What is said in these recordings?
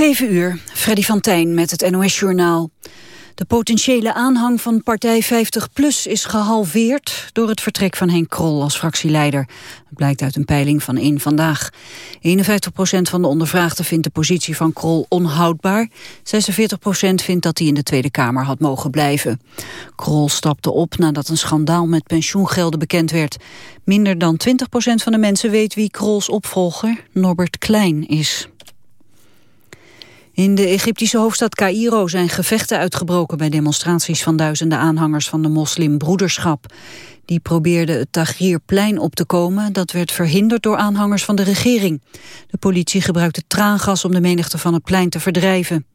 7 uur, Freddy van Tijn met het NOS-journaal. De potentiële aanhang van partij 50PLUS is gehalveerd... door het vertrek van Henk Krol als fractieleider. Dat blijkt uit een peiling van één Vandaag. 51% van de ondervraagden vindt de positie van Krol onhoudbaar. 46% vindt dat hij in de Tweede Kamer had mogen blijven. Krol stapte op nadat een schandaal met pensioengelden bekend werd. Minder dan 20% van de mensen weet wie Krols opvolger, Norbert Klein, is. In de Egyptische hoofdstad Cairo zijn gevechten uitgebroken bij demonstraties van duizenden aanhangers van de moslimbroederschap. Die probeerden het Tahrirplein op te komen, dat werd verhinderd door aanhangers van de regering. De politie gebruikte traangas om de menigte van het plein te verdrijven.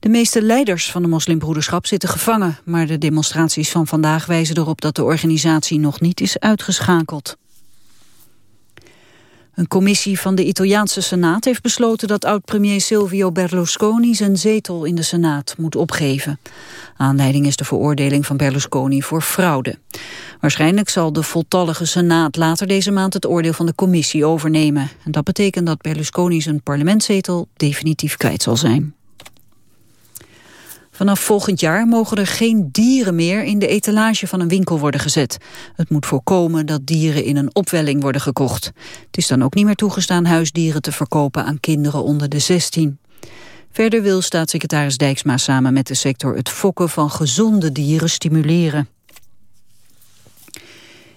De meeste leiders van de moslimbroederschap zitten gevangen, maar de demonstraties van vandaag wijzen erop dat de organisatie nog niet is uitgeschakeld. Een commissie van de Italiaanse Senaat heeft besloten dat oud-premier Silvio Berlusconi zijn zetel in de Senaat moet opgeven. Aanleiding is de veroordeling van Berlusconi voor fraude. Waarschijnlijk zal de voltallige Senaat later deze maand het oordeel van de commissie overnemen. En dat betekent dat Berlusconi zijn parlementszetel definitief kwijt zal zijn. Vanaf volgend jaar mogen er geen dieren meer in de etalage van een winkel worden gezet. Het moet voorkomen dat dieren in een opwelling worden gekocht. Het is dan ook niet meer toegestaan huisdieren te verkopen aan kinderen onder de 16. Verder wil staatssecretaris Dijksma samen met de sector het fokken van gezonde dieren stimuleren.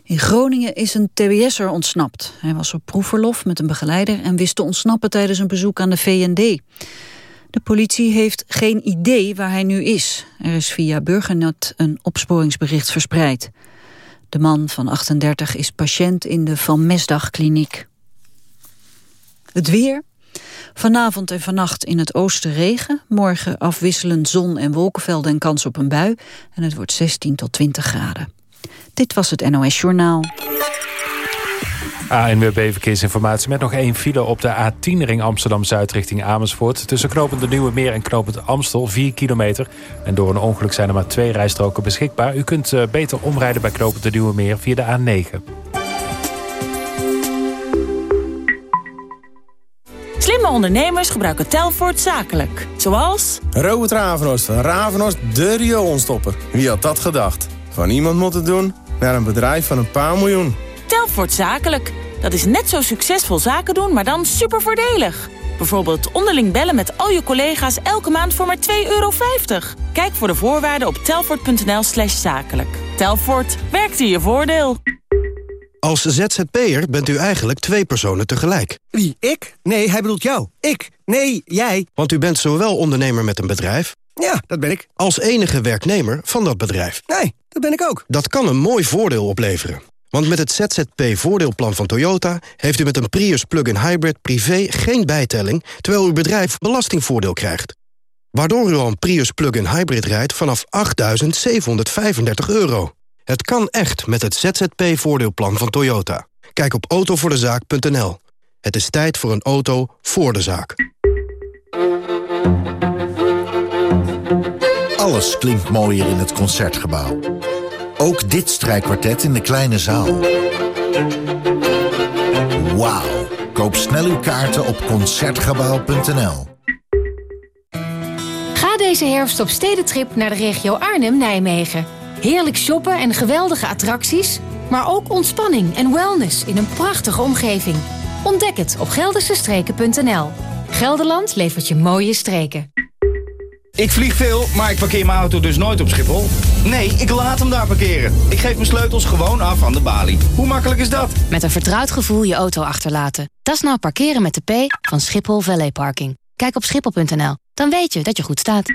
In Groningen is een tbs'er ontsnapt. Hij was op proefverlof met een begeleider en wist te ontsnappen tijdens een bezoek aan de VND. De politie heeft geen idee waar hij nu is. Er is via Burgernet een opsporingsbericht verspreid. De man van 38 is patiënt in de Van Mesdag kliniek. Het weer. Vanavond en vannacht in het oosten regen. Morgen afwisselend zon en wolkenvelden en kans op een bui. En het wordt 16 tot 20 graden. Dit was het NOS Journaal. ANWB Verkeersinformatie met nog één file op de A10 ring Amsterdam-Zuid richting Amersfoort. Tussen knopend de Nieuwe Meer en knopend Amstel 4 kilometer. En door een ongeluk zijn er maar twee rijstroken beschikbaar. U kunt eh, beter omrijden bij knopend de Nieuwe Meer via de A9. Slimme ondernemers gebruiken Telfort zakelijk. Zoals... Robert Ravenost van Ravenost de rioolstopper. Wie had dat gedacht? Van iemand moet het doen naar een bedrijf van een paar miljoen. Telfort Zakelijk. Dat is net zo succesvol zaken doen, maar dan super voordelig. Bijvoorbeeld onderling bellen met al je collega's elke maand voor maar 2,50 euro. Kijk voor de voorwaarden op telfort.nl slash zakelijk. Telfort, werkt in je voordeel. Als ZZP'er bent u eigenlijk twee personen tegelijk. Wie, ik? Nee, hij bedoelt jou. Ik? Nee, jij. Want u bent zowel ondernemer met een bedrijf... Ja, dat ben ik. ...als enige werknemer van dat bedrijf. Nee, dat ben ik ook. Dat kan een mooi voordeel opleveren. Want met het ZZP-voordeelplan van Toyota... heeft u met een Prius plug-in hybrid privé geen bijtelling... terwijl uw bedrijf belastingvoordeel krijgt. Waardoor u al een Prius plug-in hybrid rijdt vanaf 8.735 euro. Het kan echt met het ZZP-voordeelplan van Toyota. Kijk op autovoordezaak.nl. Het is tijd voor een auto voor de zaak. Alles klinkt mooier in het Concertgebouw. Ook dit strijkkwartet in de kleine zaal. Wauw. Koop snel uw kaarten op Concertgebouw.nl. Ga deze herfst op stedentrip naar de regio Arnhem-Nijmegen. Heerlijk shoppen en geweldige attracties, maar ook ontspanning en wellness in een prachtige omgeving. Ontdek het op geldersestreken.nl. Gelderland levert je mooie streken. Ik vlieg veel, maar ik parkeer mijn auto dus nooit op Schiphol. Nee, ik laat hem daar parkeren. Ik geef mijn sleutels gewoon af aan de balie. Hoe makkelijk is dat? Met een vertrouwd gevoel je auto achterlaten. Dat is nou parkeren met de P van Schiphol Valley Parking. Kijk op schiphol.nl, dan weet je dat je goed staat.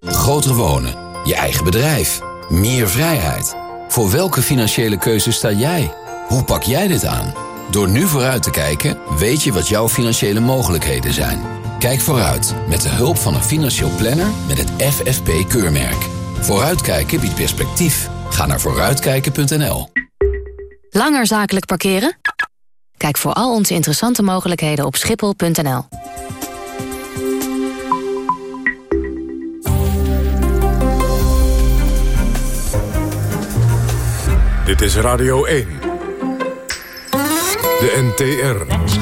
Groter wonen, je eigen bedrijf, meer vrijheid. Voor welke financiële keuze sta jij? Hoe pak jij dit aan? Door nu vooruit te kijken, weet je wat jouw financiële mogelijkheden zijn. Kijk vooruit met de hulp van een financieel planner met het FFP-keurmerk. Vooruitkijken biedt perspectief. Ga naar vooruitkijken.nl. Langer zakelijk parkeren? Kijk voor al onze interessante mogelijkheden op schiphol.nl. Dit is Radio 1. De NTR. Met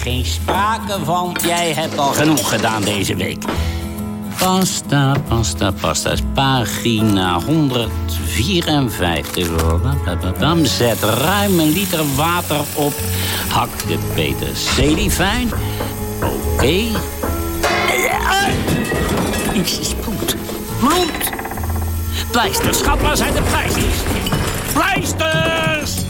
geen sprake van. Jij hebt al genoeg gedaan deze week. Pasta, pasta, pasta. Pagina 154. Zet ruim een liter water op. Hak de peterselie fijn. Oké. Iets is bloed. Bloed! Pleisters, schat, waar zijn de pleisters? Pleisters!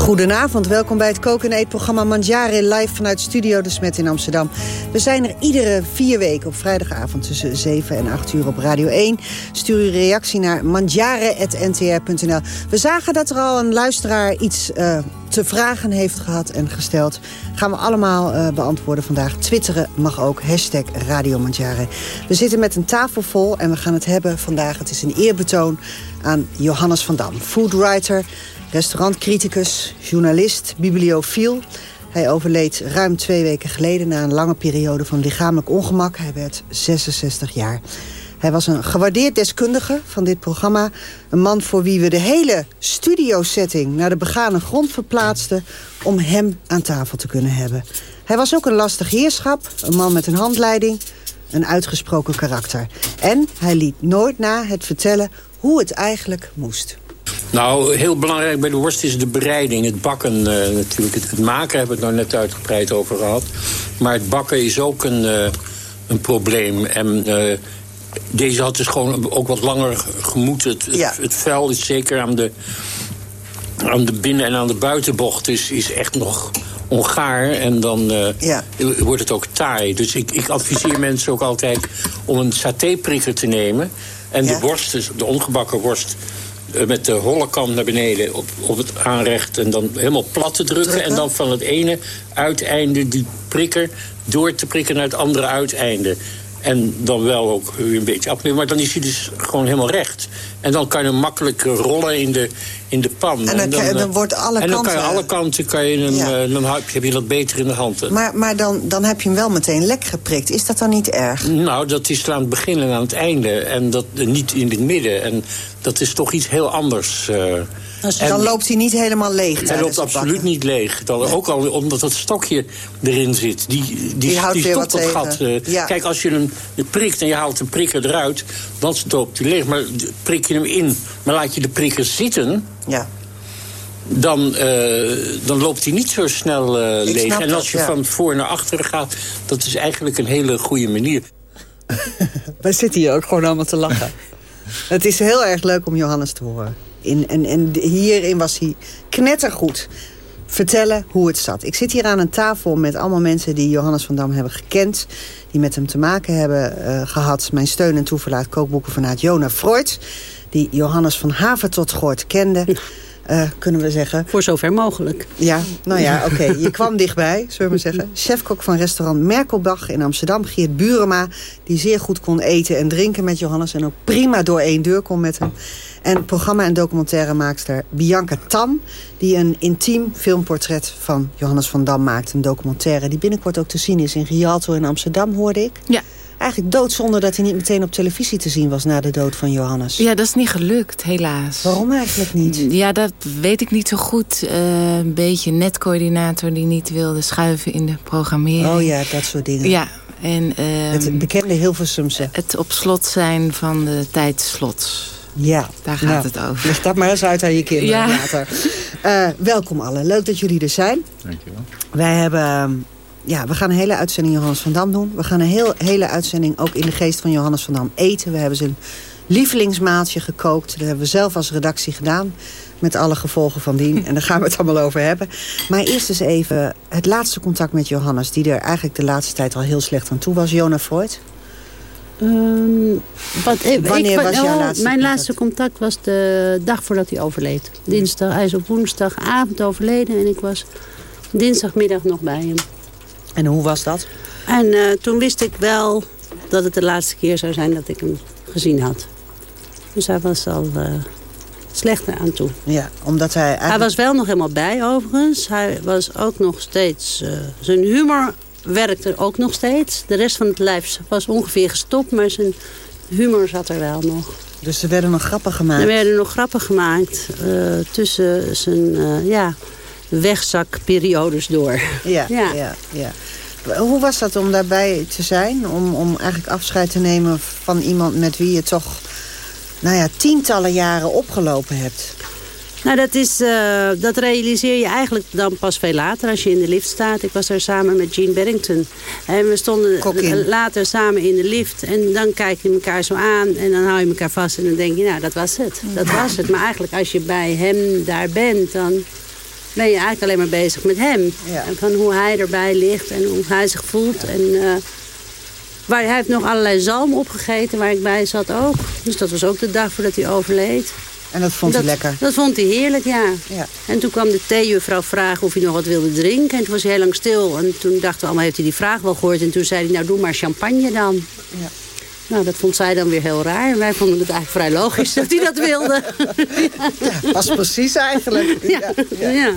Goedenavond, welkom bij het koken en eetprogramma Mangiare live vanuit Studio De Smet in Amsterdam. We zijn er iedere vier weken op vrijdagavond tussen 7 en 8 uur op Radio 1. Stuur uw reactie naar mangiare.ntr.nl. We zagen dat er al een luisteraar iets uh, te vragen heeft gehad en gesteld. Gaan we allemaal uh, beantwoorden vandaag. Twitteren mag ook, hashtag Radio Mangiare. We zitten met een tafel vol en we gaan het hebben vandaag. Het is een eerbetoon aan Johannes van Dam, foodwriter Restaurantcriticus, journalist, bibliofiel. Hij overleed ruim twee weken geleden na een lange periode van lichamelijk ongemak. Hij werd 66 jaar. Hij was een gewaardeerd deskundige van dit programma. Een man voor wie we de hele studiosetting naar de begane grond verplaatsten... om hem aan tafel te kunnen hebben. Hij was ook een lastig heerschap, een man met een handleiding... een uitgesproken karakter. En hij liet nooit na het vertellen hoe het eigenlijk moest. Nou, heel belangrijk bij de worst is de bereiding. Het bakken uh, natuurlijk. Het, het, maken hebben we het nou net uitgebreid over gehad. Maar het bakken is ook een, uh, een probleem. En uh, deze had dus gewoon ook wat langer gemoeten. Het, ja. het, het, vel is zeker aan de, aan de binnen- en aan de buitenbocht is, is echt nog ongaar. En dan ja. wordt het ook taai. Dus ik, ik adviseer mensen ook altijd om een satéprikker te nemen... En ja. de worst, dus de ongebakken worst, eh, met de holle kant naar beneden op, op het aanrecht... en dan helemaal plat te drukken, drukken. En dan van het ene uiteinde die prikker door te prikken naar het andere uiteinde. En dan wel ook een beetje afnemen. Maar dan is hij dus gewoon helemaal recht. En dan kan je hem makkelijk rollen in de, in de pan. En dan, en dan, dan wordt alle en kanten... dan kan je alle kanten kan je hem, ja. uh, dan heb je dat beter in de hand. Maar, maar dan, dan heb je hem wel meteen lek geprikt. Is dat dan niet erg? Nou, dat is aan het begin en aan het einde. En dat uh, niet in het midden. En dat is toch iets heel anders... Uh, dus dan en, loopt hij niet helemaal leeg Hij loopt absoluut bakken. niet leeg. Dan, ook al omdat dat stokje erin zit. Die, die, die, die stopt dat gat. Uh, ja. Kijk, als je hem prikt en je haalt een prikker eruit... dan stopt hij leeg. Maar prik je hem in, maar laat je de prikker zitten... Ja. Dan, uh, dan loopt hij niet zo snel uh, leeg. En als dat, je ja. van voor naar achteren gaat... dat is eigenlijk een hele goede manier. Wij zitten hier ook gewoon allemaal te lachen. Het is heel erg leuk om Johannes te horen. In, en, en hierin was hij knettergoed. Vertellen hoe het zat. Ik zit hier aan een tafel met allemaal mensen die Johannes van Dam hebben gekend. Die met hem te maken hebben uh, gehad. Mijn steun en toeverlaat kookboeken vanuit Jona Freud. Die Johannes van Haven tot Goort kende. Uh, kunnen we zeggen. Voor zover mogelijk. Ja, nou ja, oké. Okay. Je kwam dichtbij, zullen we maar zeggen. Chefkok van restaurant Merkelbach in Amsterdam. Geert Burema, die zeer goed kon eten en drinken met Johannes. En ook prima door één deur kon met hem. En programma- en documentairemaakster Bianca Tam... die een intiem filmportret van Johannes van Dam maakt. Een documentaire die binnenkort ook te zien is in Rialto in Amsterdam, hoorde ik. Ja. Eigenlijk doodzonde dat hij niet meteen op televisie te zien was... na de dood van Johannes. Ja, dat is niet gelukt, helaas. Waarom eigenlijk niet? Ja, dat weet ik niet zo goed. Uh, een beetje netcoördinator die niet wilde schuiven in de programmering. Oh ja, dat soort dingen. Ja, en... Uh, het bekende Hilversumse. Het op slot zijn van de tijdslots. Ja. Daar gaat nou, het over. Leg dat maar eens uit aan je kinderen ja. later. Uh, welkom allen. Leuk dat jullie er zijn. Dankjewel. Wij hebben... Ja, we gaan een hele uitzending Johannes van Dam doen. We gaan een heel, hele uitzending ook in de geest van Johannes van Dam eten. We hebben zijn lievelingsmaaltje gekookt. Dat hebben we zelf als redactie gedaan. Met alle gevolgen van dien. En daar gaan we het allemaal over hebben. Maar eerst eens even het laatste contact met Johannes... die er eigenlijk de laatste tijd al heel slecht aan toe was. Jona Freud. Um, wat, ik, Wanneer ik, was jouw oh, laatste Mijn contact? laatste contact was de dag voordat hij overleed. Dinsdag, hij is op woensdagavond overleden en ik was dinsdagmiddag nog bij hem. En hoe was dat? En uh, toen wist ik wel dat het de laatste keer zou zijn dat ik hem gezien had. Dus hij was al uh, slechter aan toe. Ja, omdat hij eigenlijk... Hij was wel nog helemaal bij overigens. Hij was ook nog steeds... Uh, zijn humor werkte ook nog steeds. De rest van het lijf was ongeveer gestopt, maar zijn humor zat er wel nog. Dus er werden nog grappen gemaakt? Er werden nog grappen gemaakt tussen zijn ja, wegzakperiodes door. Ja, ja, ja. ja. Hoe was dat om daarbij te zijn? Om, om eigenlijk afscheid te nemen van iemand met wie je toch nou ja, tientallen jaren opgelopen hebt? Nou, dat, is, uh, dat realiseer je eigenlijk dan pas veel later als je in de lift staat. Ik was daar samen met Jean Barrington. En we stonden later samen in de lift. En dan kijk je elkaar zo aan en dan hou je elkaar vast. En dan denk je, nou, dat was het. Dat was het. Maar eigenlijk als je bij hem daar bent, dan ben je eigenlijk alleen maar bezig met hem. En van hoe hij erbij ligt en hoe hij zich voelt. En, uh, waar, hij heeft nog allerlei zalm opgegeten waar ik bij zat ook. Dus dat was ook de dag voordat hij overleed. En dat vond hij lekker? Dat vond hij heerlijk, ja. ja. En toen kwam de theejuffrouw vragen of hij nog wat wilde drinken. En toen was hij heel lang stil. En toen dachten we allemaal, heeft hij die vraag wel gehoord? En toen zei hij, nou doe maar champagne dan. Ja. Nou, dat vond zij dan weer heel raar. En wij vonden het eigenlijk vrij logisch dat hij dat wilde. Ja, was precies eigenlijk. Ja, ja,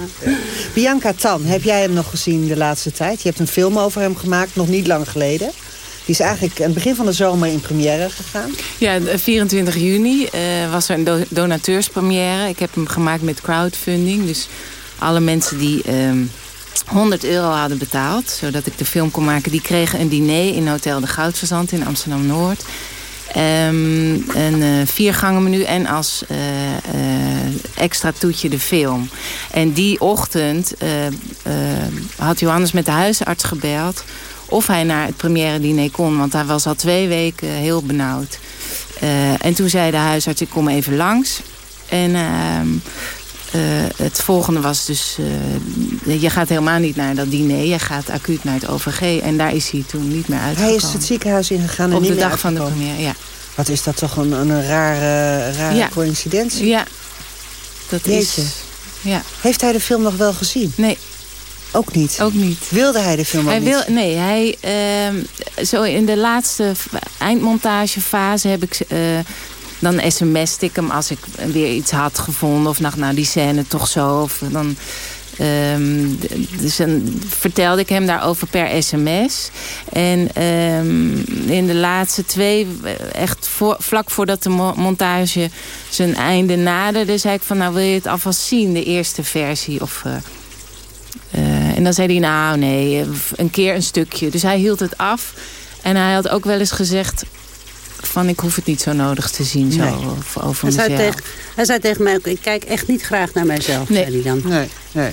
Bianca Tan, heb jij hem nog gezien de laatste tijd? Je hebt een film over hem gemaakt, nog niet lang geleden. Die is eigenlijk aan het begin van de zomer in première gegaan. Ja, 24 juni uh, was er een donateurspremière. Ik heb hem gemaakt met crowdfunding. Dus alle mensen die... Uh, 100 euro hadden betaald, zodat ik de film kon maken. Die kregen een diner in Hotel de Goudverzand in Amsterdam-Noord. Um, een uh, viergangen menu en als uh, uh, extra toetje de film. En die ochtend had Johannes met de huisarts gebeld... of hij naar het première diner kon, want hij was al twee weken heel benauwd. en toen zei de huisarts, ik kom even langs. En ehm, uh, het volgende was dus... Uh, je gaat helemaal niet naar dat diner. Je gaat acuut naar het OVG. En daar is hij toen niet meer uitgekomen. Hij is het ziekenhuis ingegaan en Op niet de dag van de première, ja. Wat is dat toch een, een rare, rare Ja. coïncidentie? Ja, dat Jeetje. is... Ja. Heeft hij de film nog wel gezien? Nee. Ook niet? Ook niet. Wilde hij de film ook Hij niet? wil, nee, hij, ehm, zo in de laatste eindmontagefase heb ik... dan sms ik hem als ik weer iets had gevonden. Of dacht, nou die scène toch zo. Of dan, ehm, dus dan vertelde ik hem daarover per sms. En ehm, in de laatste twee, echt voor, vlak voordat de mo- montage zijn einde naderde... zei ik van, nou wil je het alvast zien, de eerste versie? Of... eh, eh, en dan zei hij, nou nee, een keer een stukje. Dus hij hield het af. En hij had ook wel eens gezegd... van ik hoef het niet zo nodig te zien zo, Nee. of over Hij zei, mezelf. tegen, hij zei tegen mij ook, ik kijk echt niet graag naar mijzelf, Nee. zei hij dan. Nee, nee.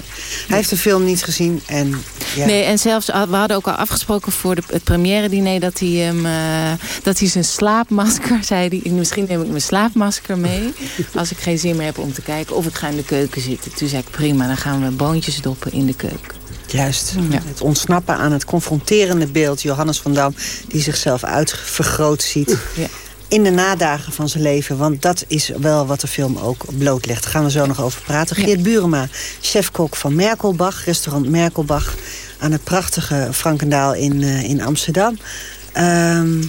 Hij heeft de film niet gezien en... Ja. Nee, en zelfs, we hadden ook al afgesproken voor de, het première diner... dat hij, hem, eh, dat hij zijn slaapmasker, zei hij... misschien neem ik mijn slaapmasker mee... als ik geen zin meer heb om te kijken. Of ik ga in de keuken zitten. Toen zei ik, prima, dan gaan we boontjes doppen in de keuken. Juist. Het ontsnappen aan het confronterende beeld. Johannes van Dam die zichzelf uitvergroot ziet. Ja. In de nadagen van zijn leven. Want dat is wel wat de film ook blootlegt. Daar gaan we zo nog over praten. Geert Burema, chefkok van Merkelbach. Restaurant Merkelbach. Aan het prachtige Frankendaal in, eh, in Amsterdam. Ehm,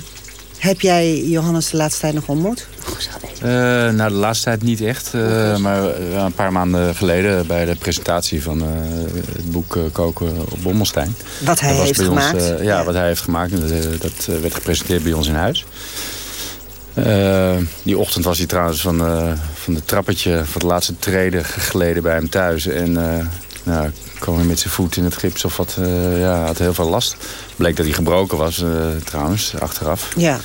heb jij Johannes de laatste tijd nog ontmoet? Eh, nou, de laatste tijd niet echt. eh, maar eh, een paar maanden geleden bij de presentatie van het boek Koken op Bommelstein. Wat hij heeft ons, gemaakt. ja, wat hij heeft gemaakt. Dat, dat werd gepresenteerd bij ons in huis. Die ochtend was hij trouwens van, van de trappetje van de laatste treden geleden bij hem thuis. En nou, kwam hij met zijn voet in het gips of wat. eh, ja, had heel veel last. Bleek dat hij gebroken was eh, trouwens, achteraf. Ja.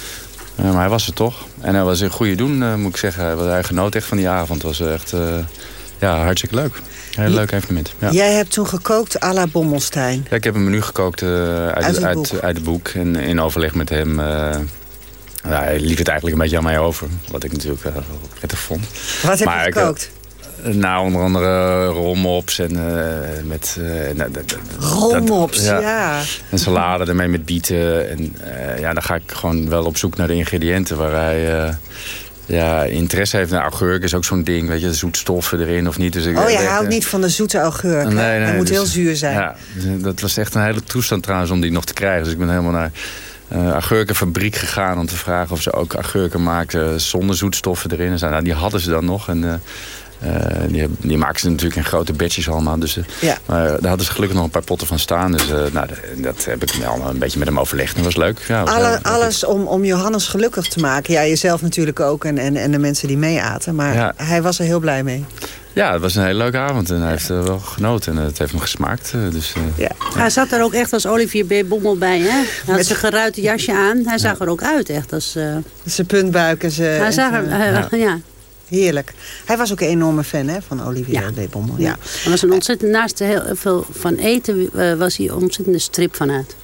Maar hij was er toch. En hij was een goede doen, eh, moet ik zeggen. Hij, hij genoot echt van die avond. Het was echt ja, hartstikke leuk. Heel leuk evenement. Ja. Jij hebt toen gekookt à la Bommelstein. Ja, ik heb een menu gekookt uit, Uit uit, het uit, boek. het boek. En in overleg met hem... ja, hij liet het eigenlijk een beetje aan mij over. Wat ik natuurlijk wel prettig vond. Wat heb Maar je ik, gekookt? Nou, onder andere rolmops en eh, met... eh, nou, dat- Rolmops, dat- ja. Een salade ermee met bieten. En eh, ja, dan ga ik gewoon wel op zoek naar de ingrediënten waar hij... eh, ja, interesse heeft naar augurk is ook zo'n ding, weet je, zoetstoffen erin of niet. Dus ik, Oh, je eh, houdt eh, niet van de zoete augurk. Nee, nee, Hij moet dus- heel zuur zijn. Ja, dus dat was echt een hele toestand trouwens om die nog te krijgen. Dus ik ben helemaal naar eh augurkenfabriek gegaan om te vragen of ze ook augurken maakten zonder zoetstoffen erin. En nou, die hadden ze dan nog. En eh, die, die maken ze natuurlijk in grote batches allemaal. Dus, ja. Maar daar hadden ze gelukkig nog een paar potten van staan. Dus nou, dat heb ik wel een beetje met hem overlegd. Dat was leuk. Ja, Alle, alles om, om Johannes gelukkig te maken. Ja, jezelf natuurlijk ook en, en, en de mensen die meeaten. Maar hij was er heel blij mee. Ja, het was een hele leuke avond en hij heeft er wel genoten en het heeft hem gesmaakt. Dus, ja. Hij zat er ook echt als Olivier B. Bommel bij, hè? Hij had zijn geruite jasje aan. Hij zag er ook uit, echt. Als, uh... Zijn puntbuik en zijn... Hij zag er, ja. Heerlijk. Hij was ook een enorme fan hè, van Olivier ja. B. Bommel. Ja. Hij was een ontzettend, naast heel veel van eten, uh, was hij een ontzettende strip vanuit.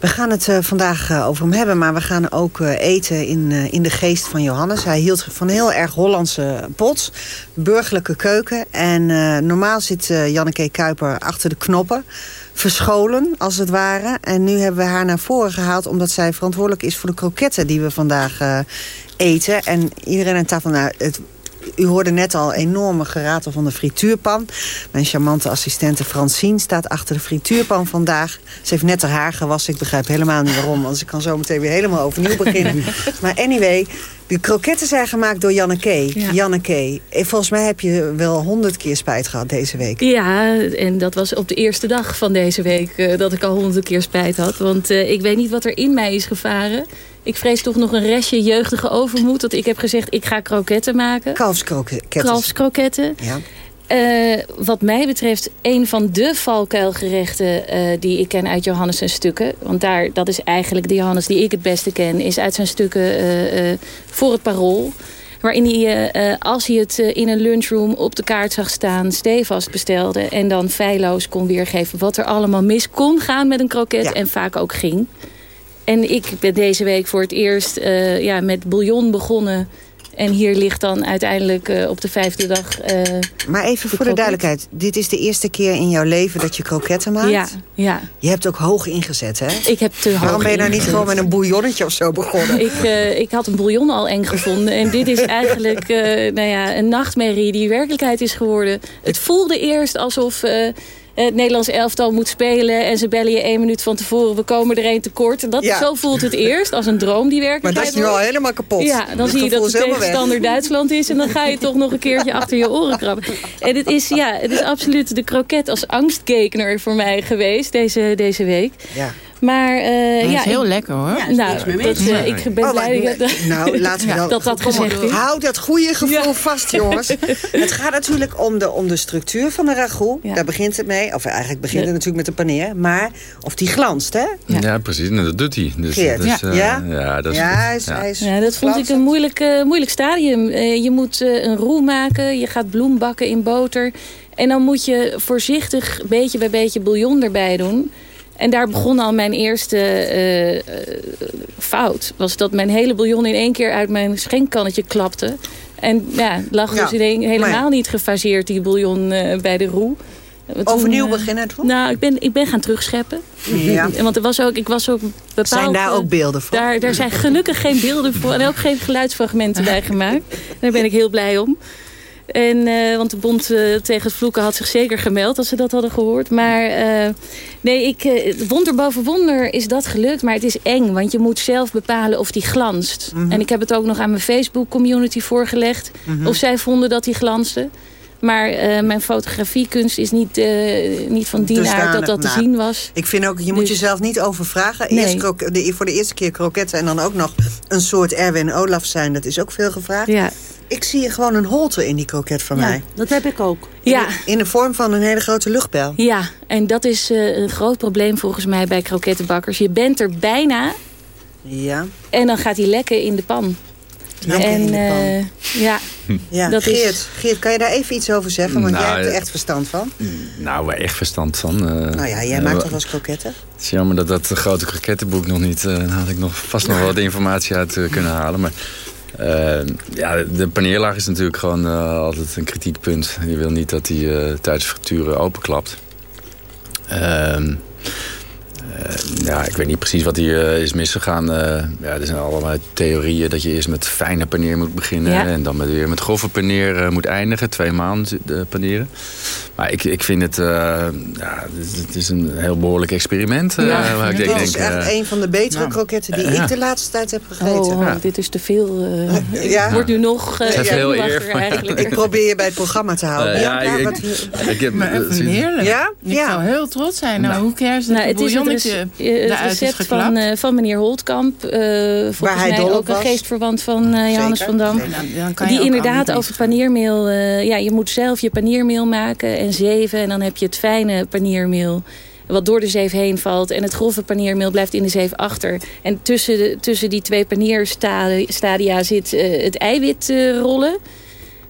We gaan het uh, vandaag uh, over hem hebben, maar we gaan ook uh, eten in, in de geest van Johannes. Hij hield van heel erg Hollandse pot, burgerlijke keuken. En normaal zit Janneke Kuiper achter de knoppen, verscholen als het ware. En nu hebben we haar naar voren gehaald omdat zij verantwoordelijk is voor de kroketten die we vandaag eten. En iedereen aan tafel, nou, het u hoorde net al enorme geratel van de frituurpan. Mijn charmante assistente Francine staat achter de frituurpan vandaag. Ze heeft net haar haar gewassen. Ik begrijp helemaal niet waarom. Want ze kan zo meteen weer helemaal overnieuw beginnen. maar anyway, de kroketten zijn gemaakt door Janneke. Ja. Janneke, eh, volgens mij heb je wel honderd keer spijt gehad deze week. Ja, en dat was op de eerste dag van deze week uh, dat ik al honderd keer spijt had. Want uh, ik weet niet wat er in mij is gevaren. Ik vrees toch nog een restje jeugdige overmoed. Dat ik heb gezegd, ik ga kroketten maken. Kalfskroketten. Kalfskroketten. Ja. Uh, wat mij betreft een van de valkuilgerechten uh, die ik ken uit Johannes' zijn stukken. Want daar, dat is eigenlijk de Johannes die ik het beste ken. Is uit zijn stukken uh, voor het parool. Waarin hij, als hij het in een lunchroom op de kaart zag staan... stevast bestelde en dan feilloos kon weergeven... wat er allemaal mis kon gaan met een kroket en vaak ook ging. En ik ben deze week voor het eerst uh, ja, met bouillon begonnen. En hier ligt dan uiteindelijk uh, op de vijfde dag... Uh, maar even voor de duidelijkheid. Dit is de eerste keer in jouw leven dat je kroketten maakt? Ja, ja. Je hebt ook hoog ingezet, hè? Ik heb te hoog Waarom ben je nou niet gewoon met een bouillonnetje of zo begonnen? Ik, uh, ik had een bouillon al eng gevonden. En dit is eigenlijk nou ja, een nachtmerrie die werkelijkheid is geworden. Het voelde eerst alsof het Nederlands elftal moet spelen... en ze bellen je één minuut van tevoren, we komen er één tekort. Dat, Zo voelt het eerst, als een droom die werkt. Maar dat is nu al helemaal kapot. Ja, dan zie je dat het tegenstander Duitsland is... en dan ga je toch nog een keertje achter je oren krabben. En het is, ja, het is absoluut de kroket als angstkekener voor mij geweest deze, deze week. Ja. Maar uh, dat ja, is heel lekker hoor. Ja, nou, dat, uh, ik ben oh, blij dat, nou, laten we dan, dat dat gezegd is. Houd dat goede gevoel vast, jongens. het gaat natuurlijk om de, om de structuur van de ragout. Daar begint het mee. Of eigenlijk begint het natuurlijk met de paneer. Maar of die glanst, hè? Ja, precies. En dat doet hij. Dus, dat is, uh, ja? ja, dat is, ja, hij is, hij is ja, dat vond ik een moeilijk, moeilijk stadium. je moet een roe maken. Je gaat bloem bakken in boter. En dan moet je voorzichtig beetje bij beetje bouillon erbij doen... En daar begon al mijn eerste uh, fout. Was dat mijn hele bouillon in één keer uit mijn schenkkannetje klapte. En ja, lag dus helemaal niet gefaseerd, die bouillon uh, bij de roe. Overnieuw beginnen toen? Nou, ik ben, ik ben gaan terugscheppen. Ja. Want er was ook, ik was ook bepaald... Zijn daar ook beelden van? Daar, daar zijn gelukkig geen beelden voor. En ook geen geluidsfragmenten bij gemaakt. Daar ben ik heel blij om. En, uh, want de bond uh, tegen het vloeken had zich zeker gemeld als ze dat hadden gehoord. Maar uh, nee, ik, wonder boven wonder is dat gelukt. Maar het is eng, want je moet zelf bepalen of die glanst. Mm -hmm. En ik heb het ook nog aan mijn Facebook community voorgelegd. Mm -hmm. Of zij vonden dat die glanste. Maar uh, mijn fotografiekunst is niet, uh, niet van die aard dat dat nou, te zien was. Ik vind ook, je moet dus, jezelf niet overvragen. Nee. Eerst de, voor de eerste keer kroketten en dan ook nog een soort Erwin Olaf zijn. Dat is ook veel gevraagd. Ja. Ik zie hier gewoon een holte in die kroket van ja, mij. dat heb ik ook. Ja. In de vorm van een hele grote luchtbel. Ja, en dat is uh, een groot probleem volgens mij bij krokettenbakkers. Je bent er bijna. Ja. En dan gaat hij lekker in de pan. Lekker en, in de pan. Uh, ja. ja. Dat Geert, is... Geert, kan je daar even iets over zeggen? Want nou, jij hebt er echt verstand van. Nou, echt verstand van. Uh, nou ja, jij maakt toch wel eens kroketten? Het is jammer dat dat grote krokettenboek nog niet... Uh, daar had ik nog vast nog wat informatie uit kunnen halen. Maar uh, ja, de paneerlaag is natuurlijk gewoon uh, altijd een kritiekpunt. Je wil niet dat die uh, tijdens frituren openklapt. Ehm, ja, ik weet niet precies wat hier is misgegaan. ja, er zijn allemaal theorieën dat je eerst met fijne paneer moet beginnen... en dan weer met grove paneer moet eindigen. Twee maanden paneren. Maar ik, ik vind het, ja, het is een heel behoorlijk experiment. Ja. waar ik dit denk, is echt een van de betere kroketten die ik de laatste tijd heb gegeten. Oh, dit is te veel. ja. wordt nu nog uh, heel eer, eigenlijk. Ik probeer je bij het programma te houden. ja, ik, ik, ik, heb, maar even heerlijk. Ja? Ik zou heel trots zijn. Nou, hoe cares nou, het is het, het recept van, uh, van meneer Holtkamp. Uh, volgens Waar hij mij ook een geestverwant van uh, Johannes van Dam. Die inderdaad over paniermeel... ja, je moet zelf je paniermeel maken en zeven. En dan heb je het fijne paniermeel wat door de zeef heen valt. En het grove paniermeel blijft in de zeef achter. En tussen, de, tussen die twee panierstadia zit uh, het eiwit uh, rollen.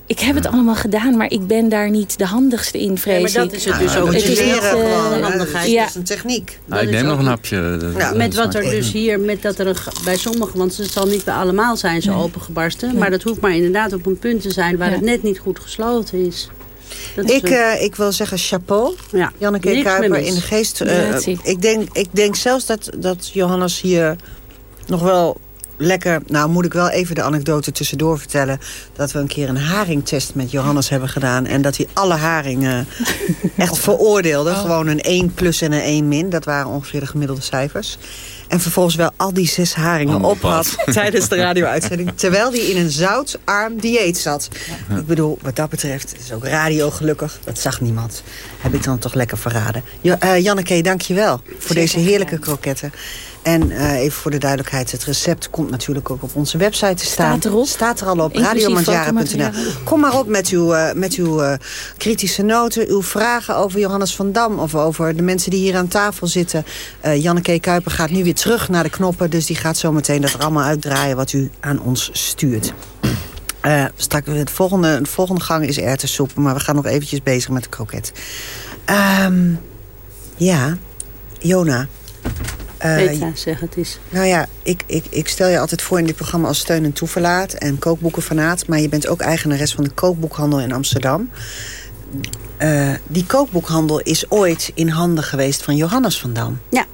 Ik heb het allemaal gedaan, maar ik ben daar niet de handigste in, vrees ja, maar dat is het dus ook. Het is echt uh, handigheid, ja. dat is een techniek. Ah, ik neem nog een hapje. Ja. Met wat er dus hier, met dat er een, bij sommigen, want het zal niet bij allemaal zijn ze opengebarsten. Maar dat hoeft maar inderdaad op een punt te zijn waar het net niet goed gesloten is. Ik, uh, ik wil zeggen chapeau. Ja. Janneke Kuiper in de geest. Uh, ik, denk, ik denk zelfs dat, dat Johannes hier nog wel lekker... Nou, moet ik wel even de anekdote tussendoor vertellen... dat we een keer een haringtest met Johannes hebben gedaan... en dat hij alle haringen echt veroordeelde. Oh. Gewoon een 1 plus en een 1 min. Dat waren ongeveer de gemiddelde cijfers. En vervolgens wel al die zes haringen op had tijdens de radio-uitzending. Terwijl hij in een zoutarm dieet zat. Ik bedoel, wat dat betreft, het is ook radio gelukkig. Dat zag niemand. Heb ik dan toch lekker verraden. Jo, uh, Janneke, dank je wel voor deze heerlijke kroketten. En uh, even voor de duidelijkheid, het recept komt natuurlijk ook op onze website te staan. Staat erop? Staat er al op, radiomandjaren.nl. Kom maar op met uw, uh, met uw uh, kritische noten, uw vragen over Johannes van Dam... of over de mensen die hier aan tafel zitten. Janneke Kuiper gaat nu weer terug naar de knoppen... dus die gaat zo meteen dat er allemaal uitdraaien wat u aan ons stuurt. straks, het volgende, de volgende gang is erwtensoep, maar we gaan nog eventjes bezig met de kroket. Um, ja, Jona... Uh, zeg het eens. Nou ja, ik, ik, ik stel je altijd voor in dit programma als steun en toeverlaat... en kookboekenfanaat, maar je bent ook eigenares van de kookboekhandel in Amsterdam. Uh, die kookboekhandel is ooit in handen geweest van Johannes van Dam. Ja.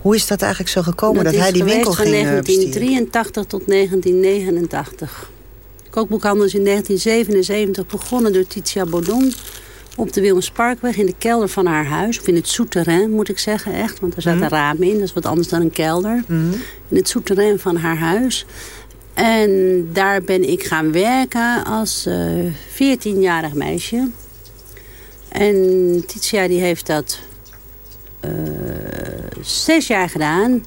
Hoe is dat eigenlijk zo gekomen dat, hij die winkel ging van 1983 tot 1989. De kookboekhandel is in 1977 begonnen door Titia Bodon op de Wilmsparkweg in de kelder van haar huis. Of in het souterrain moet ik zeggen, echt. Want er zat mhm. een raam in, dat is wat anders dan een kelder. Mhm. In het souterrain van haar huis. En daar ben ik gaan werken als uh, eh, 14-jarig meisje. En Titia die heeft dat uh, zes jaar gedaan.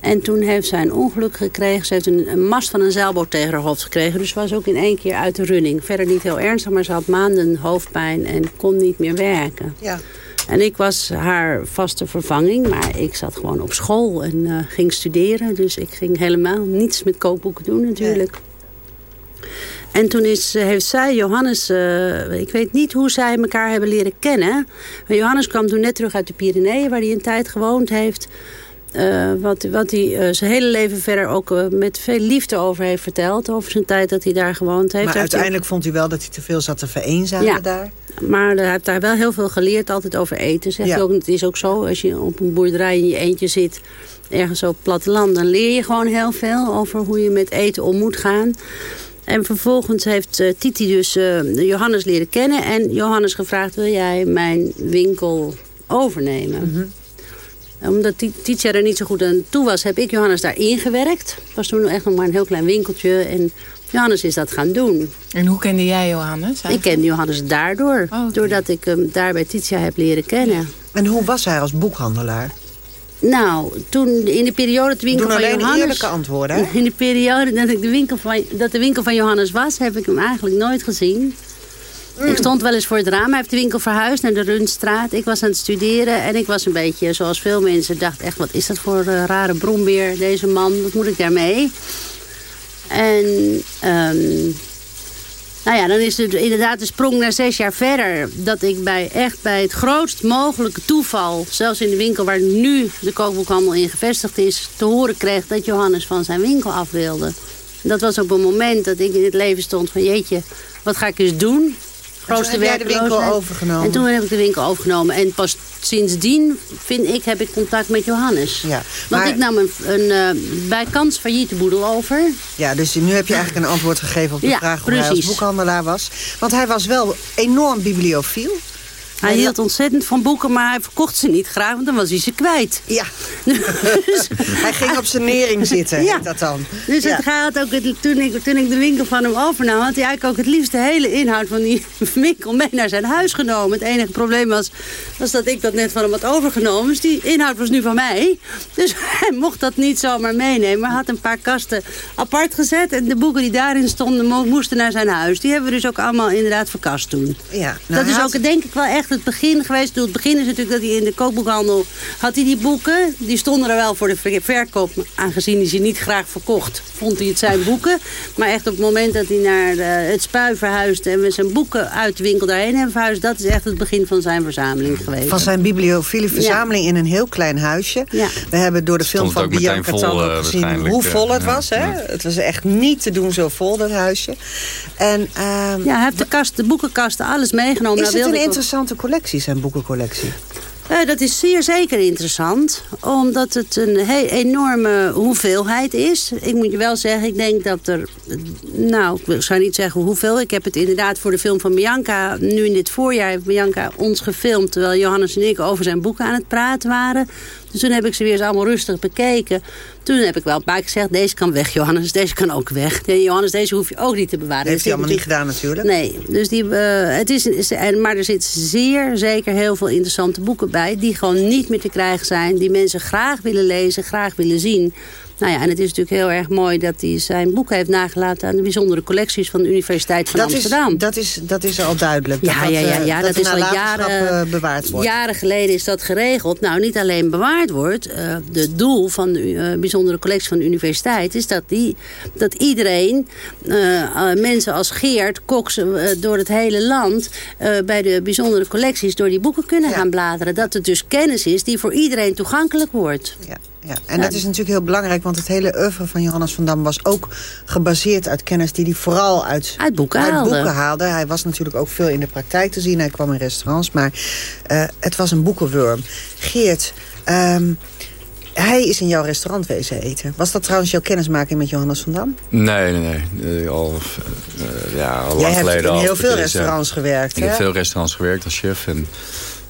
En toen heeft zij een ongeluk gekregen. Ze heeft een, mast van een zeilboot tegen haar hoofd gekregen. Dus ze was ook in één keer uit de running. Verder niet heel ernstig, maar ze had maanden hoofdpijn en kon niet meer werken. Ja. En ik was haar vaste vervanging, maar ik zat gewoon op school en uh, ging studeren. Dus ik ging helemaal niets met kookboeken doen natuurlijk. En toen is, eh, heeft zij, Johannes, uh, ik weet niet hoe zij elkaar hebben leren kennen. Maar Johannes kwam toen net terug uit de Pyreneeën, waar hij een tijd gewoond heeft. Uh, wat, wat hij uh, zijn hele leven verder ook uh, met veel liefde over heeft verteld. Over zijn tijd dat hij daar gewoond heeft. Maar uiteindelijk vond hij wel dat hij te veel zat te vereenzamen ja, daar? maar hij heeft daar wel heel veel geleerd. Altijd over eten. Zegt ja. ook, het is ook zo, als je op een boerderij in je eentje zit... ergens op het platteland, dan leer je gewoon heel veel... over hoe je met eten om moet gaan. En vervolgens heeft Titi dus Johannes leren kennen. En Johannes gevraagd, wil jij mijn winkel overnemen? Mm -hmm omdat Titia er niet zo goed aan toe was, heb ik Johannes daar ingewerkt. Het was toen echt nog maar een heel klein winkeltje. En Johannes is dat gaan doen. En hoe kende jij Johannes? Ik kende Johannes daardoor. Oh, Doordat ik hem daar bij Titia heb leren kennen. En hoe was hij als boekhandelaar? Nou, toen in de periode de winkel van Johannes... eerlijke antwoorden, hè? In de periode dat, ik de winkel van, dat de winkel van Johannes was... heb ik hem eigenlijk nooit gezien. Ik stond wel eens voor het raam. Hij heeft de winkel verhuisd naar de Rundstraat. Ik was aan het studeren en ik was een beetje zoals veel mensen. dacht echt, wat is dat voor uh, rare brombeer, deze man? Wat moet ik daarmee? En um, nou ja, dan is het inderdaad de sprong naar zes jaar verder. Dat ik bij, echt bij het grootst mogelijke toeval... zelfs in de winkel waar nu de kookboekhandel in gevestigd is... te horen kreeg dat Johannes van zijn winkel af wilde. Dat was op een moment dat ik in het leven stond van... jeetje, wat ga ik eens doen? Werkloosheid. de winkel overgenomen. En toen heb ik de winkel overgenomen. En pas sindsdien, vind ik, heb ik contact met Johannes. Ja, Want ik nam een, een uh, bij kans failliete boedel over. Ja, dus nu heb je eigenlijk een antwoord gegeven op de vraag hoe hij als boekhandelaar was. Want hij was wel enorm bibliofiel. Hij hield ontzettend van boeken, maar hij verkocht ze niet graag, want dan was hij ze kwijt. Ja. Dus- hij ging op zijn nering zitten, ja. dat dan. Dus het gaat ook, toen, ik, toen ik de winkel van hem overnam, had hij eigenlijk ook het liefst de hele inhoud van die winkel mee naar zijn huis genomen. Het enige probleem was, was dat ik dat net van hem had overgenomen. Dus die inhoud was nu van mij. Dus hij mocht dat niet zomaar meenemen. Maar had een paar kasten apart gezet en de boeken die daarin stonden moesten naar zijn huis. Die hebben we dus ook allemaal inderdaad verkast toen. Ja, nou, dat is ook denk ik wel echt het begin geweest. Het begin is natuurlijk dat hij in de kookboekhandel had hij die boeken. Die stonden er wel voor de verkoop. Aangezien hij ze niet graag verkocht, vond hij het zijn boeken. Maar echt op het moment dat hij naar het spui verhuisde... en we zijn boeken uit de winkel daarheen hebben verhuisd... dat is echt het begin van zijn verzameling geweest. Van zijn bibliofiele verzameling in een heel klein huisje. Ja. We hebben door de film van Bianca Tan ook gezien hoe vol eh, het was. Hè? Het was echt niet te doen zo vol, dat huisje. En, uh, ja, hij heeft de, kast, de boekenkasten, alles meegenomen. Is nou, het een interessante collectie, zijn boekencollectie? Uh, dat is zeer zeker interessant, omdat het een enorme hoeveelheid is. Ik moet je wel zeggen, ik denk dat er... Nou, ik zou niet zeggen hoeveel. Ik heb het inderdaad voor de film van Bianca... Nu in dit voorjaar heeft Bianca ons gefilmd... terwijl Johannes en ik over zijn boeken aan het praten waren. Dus toen heb ik ze weer eens allemaal rustig bekeken. Toen heb ik wel een paar keer gezegd, deze kan weg Johannes, deze kan ook weg. Nee, Johannes, deze hoef je ook niet te bewaren. Dat heeft hij allemaal niet gedaan natuurlijk. Nee, dus die, uh, het is, is, maar er zitten zeer zeker heel veel interessante boeken bij... die gewoon niet meer te krijgen zijn, die mensen graag willen lezen, graag willen zien... Nou ja, en het is natuurlijk heel erg mooi dat hij zijn boek heeft nagelaten... aan de bijzondere collecties van de Universiteit van dat Amsterdam. Is, dat, is, dat is al duidelijk. Ja, dat ja, ja, ja, dat, dat, is al jaren eh, bewaard wordt. Jaren geleden is dat geregeld. Nou, niet alleen bewaard wordt. Uh, de doel van de uh, bijzondere collectie van de universiteit... is dat, die, dat iedereen, mensen als Geert, Cox... door het hele land bij de bijzondere collecties... door die boeken kunnen gaan bladeren. Dat het dus kennis is die voor iedereen toegankelijk wordt. Ja. Ja, en dat is natuurlijk heel belangrijk, want het hele oeuvre van Johannes van Dam was ook gebaseerd uit kennis die hij vooral uit, uit, boeken, uit haalde. boeken, haalde. Hij was natuurlijk ook veel in de praktijk te zien, hij kwam in restaurants, maar uh, het was een boekenworm. Geert, um, hij is in jouw restaurant wezen eten. Was dat trouwens jouw kennismaking met Johannes van Dam? Nee, nee, nee. Al, uh, ja, al Jij lang geleden hebt in heel veel restaurants gewerkt, Ik heb veel restaurants gewerkt als chef en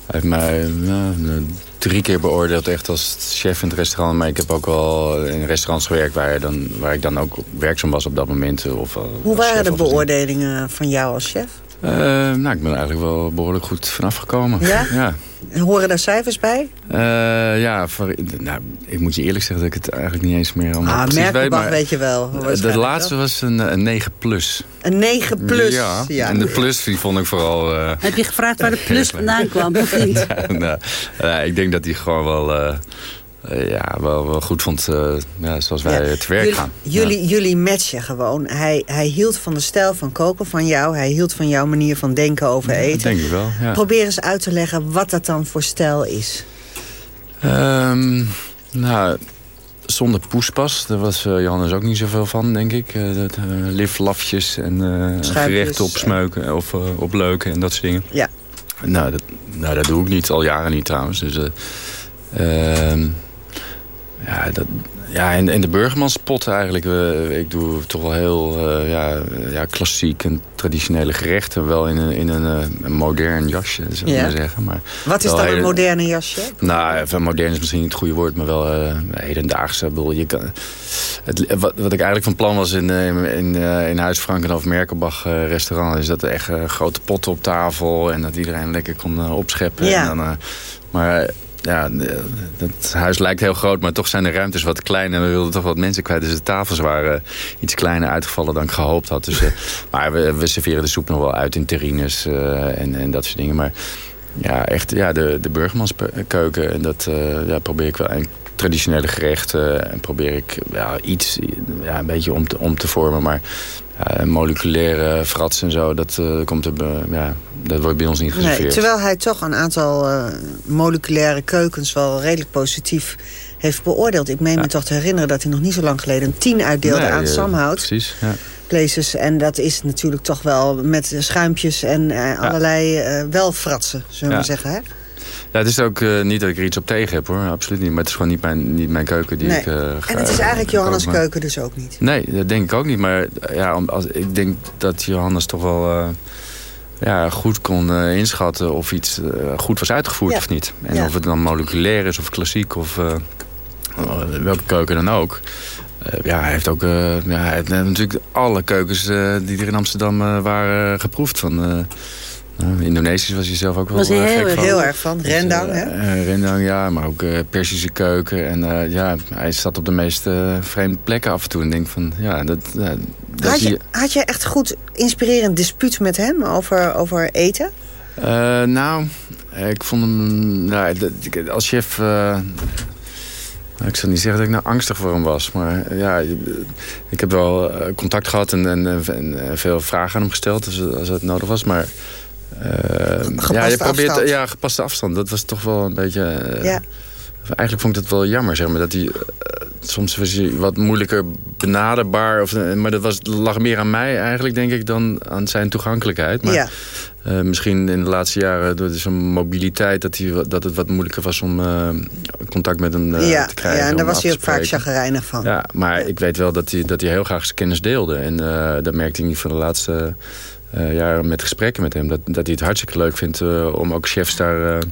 hij heeft mij nou, drie keer beoordeeld echt als chef in het restaurant. Maar ik heb ook wel in restaurants gewerkt waar, dan, waar ik dan ook werkzaam was op dat moment. Of, Hoe waren de beoordelingen van jou als chef? Uh, nou, ik ben eigenlijk wel behoorlijk goed vanaf gekomen. Ja? ja. Horen daar cijfers bij? Uh, ja, voor, nou, ik moet je eerlijk zeggen dat ik het eigenlijk niet eens meer allemaal ah, precies weet. Maar weet je wel. De laatste wel. was een, een 9 plus. Een 9 plus? Ja, ja. en de plus die vond ik vooral... Uh, Heb je gevraagd waar de plus vandaan kwam of niet? nou, nou, ik denk dat die gewoon wel... Uh, ja, wel, wel goed vond uh, ja, zoals wij ja. te werk jullie, gaan. Jullie, ja. jullie matchen gewoon. Hij, hij hield van de stijl van koken van jou. Hij hield van jouw manier van denken over eten. Denk ik wel, ja. Probeer eens uit te leggen wat dat dan voor stijl is. Um, nou, zonder poespas. Daar was uh, Johannes ook niet zoveel van, denk ik. Uh, dat, liflafjes en gerechten op smeuken of op leuken en dat soort dingen. Ja. Nou dat, nou, dat doe ik niet, al jaren niet trouwens. Dus... Uh, ja, dat, ja en, en de burgermanspot eigenlijk. Uh, ik doe toch wel heel uh, ja, ja, klassiek en traditionele gerechten. Wel in een, in een, uh, een modern jasje, zou ik ja. maar zeggen. Maar Wat is dan een moderne jasje? Nou, even modern is misschien niet het goede woord, maar wel hedendaagse. Ik bedoel, je kan, het, wat, wat ik eigenlijk van plan was in, in, in Huis Frankenhof Merkelbach restaurant... is dat er echt grote potten op tafel en dat iedereen lekker kon opscheppen. Ja. En dan, maar ja, het huis lijkt heel groot, maar toch zijn de ruimtes wat klein. En we wilden toch wat mensen kwijt. Dus de tafels waren iets kleiner uitgevallen dan ik gehoopt had. Dus, uh, maar we, we, serveren de soep nog wel uit in terrines uh, en, en dat soort dingen. Maar ja, echt ja, de, de burgermanskeuken. En dat uh, ja, probeer ik wel. En traditionele gerechten. En probeer ik ja, iets ja, een beetje om te, om te vormen. Maar ja, moleculaire frats en zo, dat, uh, komt er, ja, dat wordt bij ons niet geserveerd. Nee, terwijl hij toch een aantal uh, moleculaire keukens wel redelijk positief heeft beoordeeld. Ik meen ja. me toch te herinneren dat hij nog niet zo lang geleden een 10 uitdeelde nee, aan Samhout. Precies, ja. places. En dat is natuurlijk toch wel met schuimpjes en allerlei uh, wel fratsen, zullen we zeggen. Hè? Ja, het is ook uh, niet dat ik er iets op tegen heb hoor, absoluut niet. Maar het is gewoon niet mijn, niet mijn keuken die nee. ik uh, ga, En het is eigenlijk Johannes maar... keuken dus ook niet? Nee, dat denk ik ook niet. Maar ja, als, ik denk dat Johannes toch wel uh, ja, goed kon inschatten of iets goed was uitgevoerd ja. of niet. En ja. of het dan moleculair is of klassiek of welke keuken dan ook. ja, hij heeft ook ja, hij heeft natuurlijk alle keukens die er in Amsterdam waren geproefd. Van nou, Indonesisch was hij zelf ook wel was hij heel, gek van. heel erg van. Rendang, dus, hè? Uh, rendang, ja. Maar ook Persische keuken. En ja, hij zat op de meest vreemde plekken af en toe. En denk van, ja, dat... dat had, je, had je echt goed inspirerend dispuut met hem over, over eten? nou, ik vond hem... Nou, als chef... ik zal niet zeggen dat ik nou angstig voor hem was. Maar ja, ik heb wel contact gehad en, en, en veel vragen aan hem gesteld als, als het nodig was. Maar ja, je probeert, afstand. ja, gepaste afstand. Dat was toch wel een beetje... Uh, ja. Eigenlijk vond ik dat wel jammer, zeg maar. Dat hij, uh, soms was hij wat moeilijker benaderbaar. Of, maar dat was, lag meer aan mij eigenlijk, denk ik, dan aan zijn toegankelijkheid. Maar ja. misschien in de laatste jaren door zijn mobiliteit... dat, hij, dat het wat moeilijker was om contact met hem ja, te krijgen. Ja, en daar was hij ook vaak chagrijnig van. Ja, maar ik weet wel dat hij, dat hij heel graag zijn kennis deelde. En dat merkte hij niet van de laatste... Uh, jaren met gesprekken met hem. Dat, dat hij het hartstikke leuk vindt uh, om ook chefs daar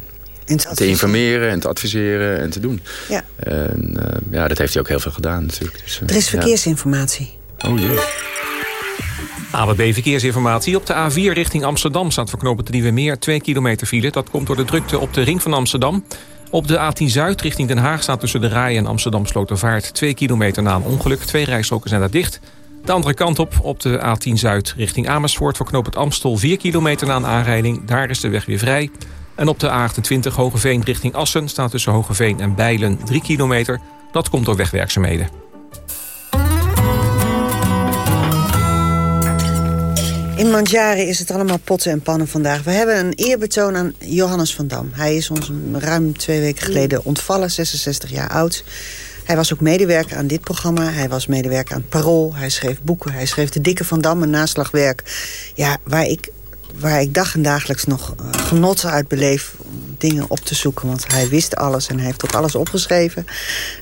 uh, te informeren en te adviseren en te doen. Ja. En ja, dat heeft hij ook heel veel gedaan natuurlijk. Dus, er is verkeersinformatie. Ja. Oh jee. ABB Verkeersinformatie. Op de A4 richting Amsterdam staat verknopen de Nieuwe Meer 2 kilometer file. Dat komt door de drukte op de ring van Amsterdam. Op de A10 Zuid richting Den Haag staat tussen de Rai en Amsterdam Slotervaart 2 kilometer na een ongeluk. Twee rijstroken zijn daar dicht. De andere kant op, op de A10 Zuid richting Amersfoort... voor knoop het Amstel 4 kilometer na een aanrijding. Daar is de weg weer vrij. En op de A28 Hogeveen richting Assen... staat tussen Hogeveen en Bijlen 3 kilometer. Dat komt door wegwerkzaamheden. In Mandjaren is het allemaal potten en pannen vandaag. We hebben een eerbetoon aan Johannes van Dam. Hij is ons ruim twee weken geleden ontvallen, 66 jaar oud... Hij was ook medewerker aan dit programma. Hij was medewerker aan Parool. Hij schreef boeken. Hij schreef De Dikke van Dam, een naslagwerk. Ja, waar ik, waar ik dag en dagelijks nog uh, genot uit beleef om dingen op te zoeken. Want hij wist alles en hij heeft ook alles opgeschreven.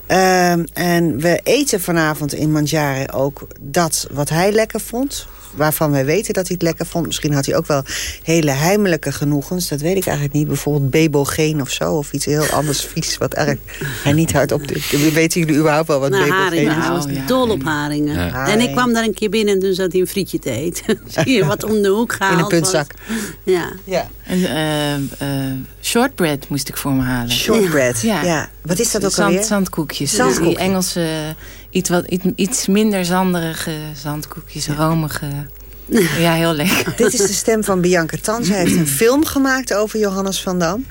Uh, en we eten vanavond in Mandjaren ook dat wat hij lekker vond waarvan wij weten dat hij het lekker vond. Misschien had hij ook wel hele heimelijke genoegens. Dat weet ik eigenlijk niet. Bijvoorbeeld bebogeen of zo. Of iets heel anders vies. Wat eigenlijk hij niet hard op... De, weten jullie überhaupt wel wat nou, bebogeen is? Hij was dol op haringen. Ja. En ik kwam daar een keer binnen en toen zat hij een frietje te eten. Zie je wat om de hoek gehaald In een puntzak. Was. Ja. ja. En uh, uh, shortbread moest ik voor me halen. Shortbread, ja. ja. Wat is dat ook Zand, alweer? Zandkoekjes. Zandkoekje. Die Engelse, iets, wat, iets, iets minder zanderige zandkoekjes, ja. romige... Ja, heel lekker. Dit is de stem van Bianca Tan. Zij heeft een film gemaakt over Johannes van Dam.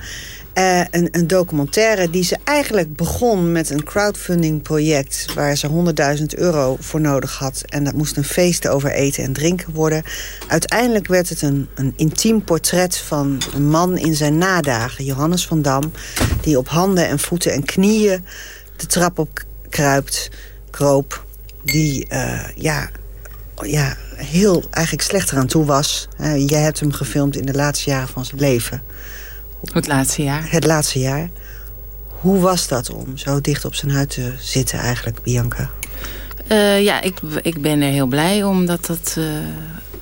Uh, een, een, documentaire die ze eigenlijk begon met een crowdfunding project... waar ze 100.000 euro voor nodig had. En dat moest een feest over eten en drinken worden. Uiteindelijk werd het een, een intiem portret van een man in zijn nadagen. Johannes van Dam, die op handen en voeten en knieën de trap op kruipt, kroop. Die, uh, ja, ja, heel eigenlijk slecht eraan toe was. Uh, jij hebt hem gefilmd in de laatste jaren van zijn leven. Het laatste jaar. Het laatste jaar. Hoe was dat om zo dicht op zijn huid te zitten eigenlijk, Bianca? Uh, ja, ik, ik ben er heel blij om dat dat uh,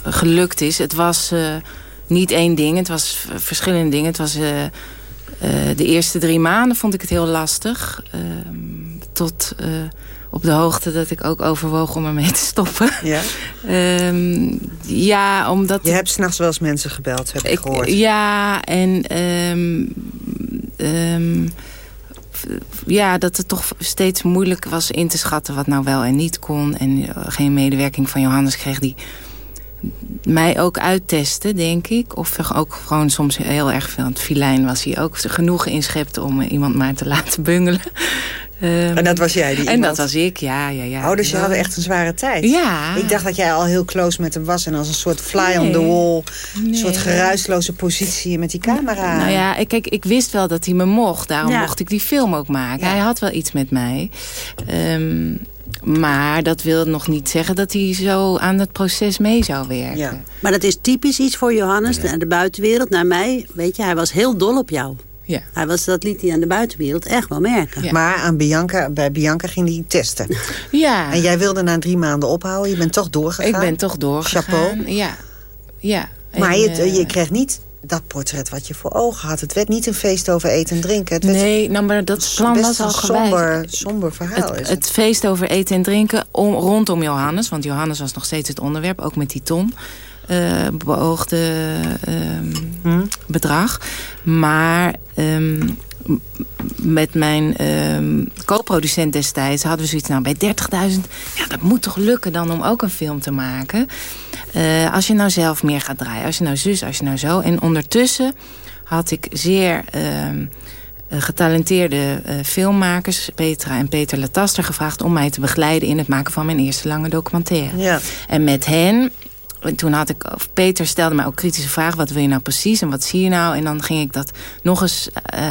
gelukt is. Het was niet één ding, het was verschillende dingen. Het was de eerste drie maanden vond ik het heel lastig. Ehm, tot op de hoogte dat ik ook overwoog om ermee te stoppen. Ja, um, ja omdat... Je hebt s'nachts wel eens mensen gebeld, heb ik, ik gehoord. Ja, en... Um, um, ja, dat het toch steeds moeilijk was in te schatten wat nou wel en niet kon. En geen medewerking van Johannes kreeg die mij ook uittesten, denk ik. Of ook gewoon soms heel erg veel. Want filijn was hij ook genoeg inschepte om iemand maar te laten bungelen. Um, en dat was jij die En iemand? dat was ik, ja. ja, ja. Oh, dus je had echt een zware tijd? Ja. Ik dacht dat jij al heel close met hem was... en als een soort fly nee. on the wall... een nee. soort geruisloze positie met die camera. Nou ja, kijk, ik wist wel dat hij me mocht. Daarom ja. mocht ik die film ook maken. Ja. Hij had wel iets met mij. Um, Maar dat wil nog niet zeggen dat hij zo aan het proces mee zou werken. Ja. Maar dat is typisch iets voor Johannes, ja. de buitenwereld. Naar mij, weet je, hij was heel dol op jou. Ja. Hij was, dat liet hij aan de buitenwereld echt wel merken. Maar aan Bianca, bij Bianca ging hij testen. Ja. En jij wilde na drie maanden ophouden. Je bent toch doorgegaan. Ik ben toch doorgegaan. Chapeau. Ja. ja. Maar je, uh, je kreeg niet dat portret wat je voor ogen had. Het werd niet een feest over eten en drinken. Het werd nee, nou, maar dat plan was al somber, somber verhaal. Het, is het. feest over eten en drinken om, rondom Johannes. Want Johannes was nog steeds het onderwerp, ook met die ton. Uh, beoogde uh, hmm. bedrag. Maar um, met mijn um, co-producent destijds hadden we zoiets... nou, bij 30.000, ja, dat moet toch lukken dan om ook een film te maken. Uh, als je nou zelf meer gaat draaien, als je nou zus, als je nou zo. En ondertussen had ik zeer... Uh, getalenteerde uh, filmmakers, Petra en Peter Lataster, gevraagd om mij te begeleiden in het maken van mijn eerste lange documentaire. Ja. En met hen toen had ik, of Peter stelde mij ook kritische vragen. Wat wil je nou precies en wat zie je nou? En dan ging ik dat nog eens uh,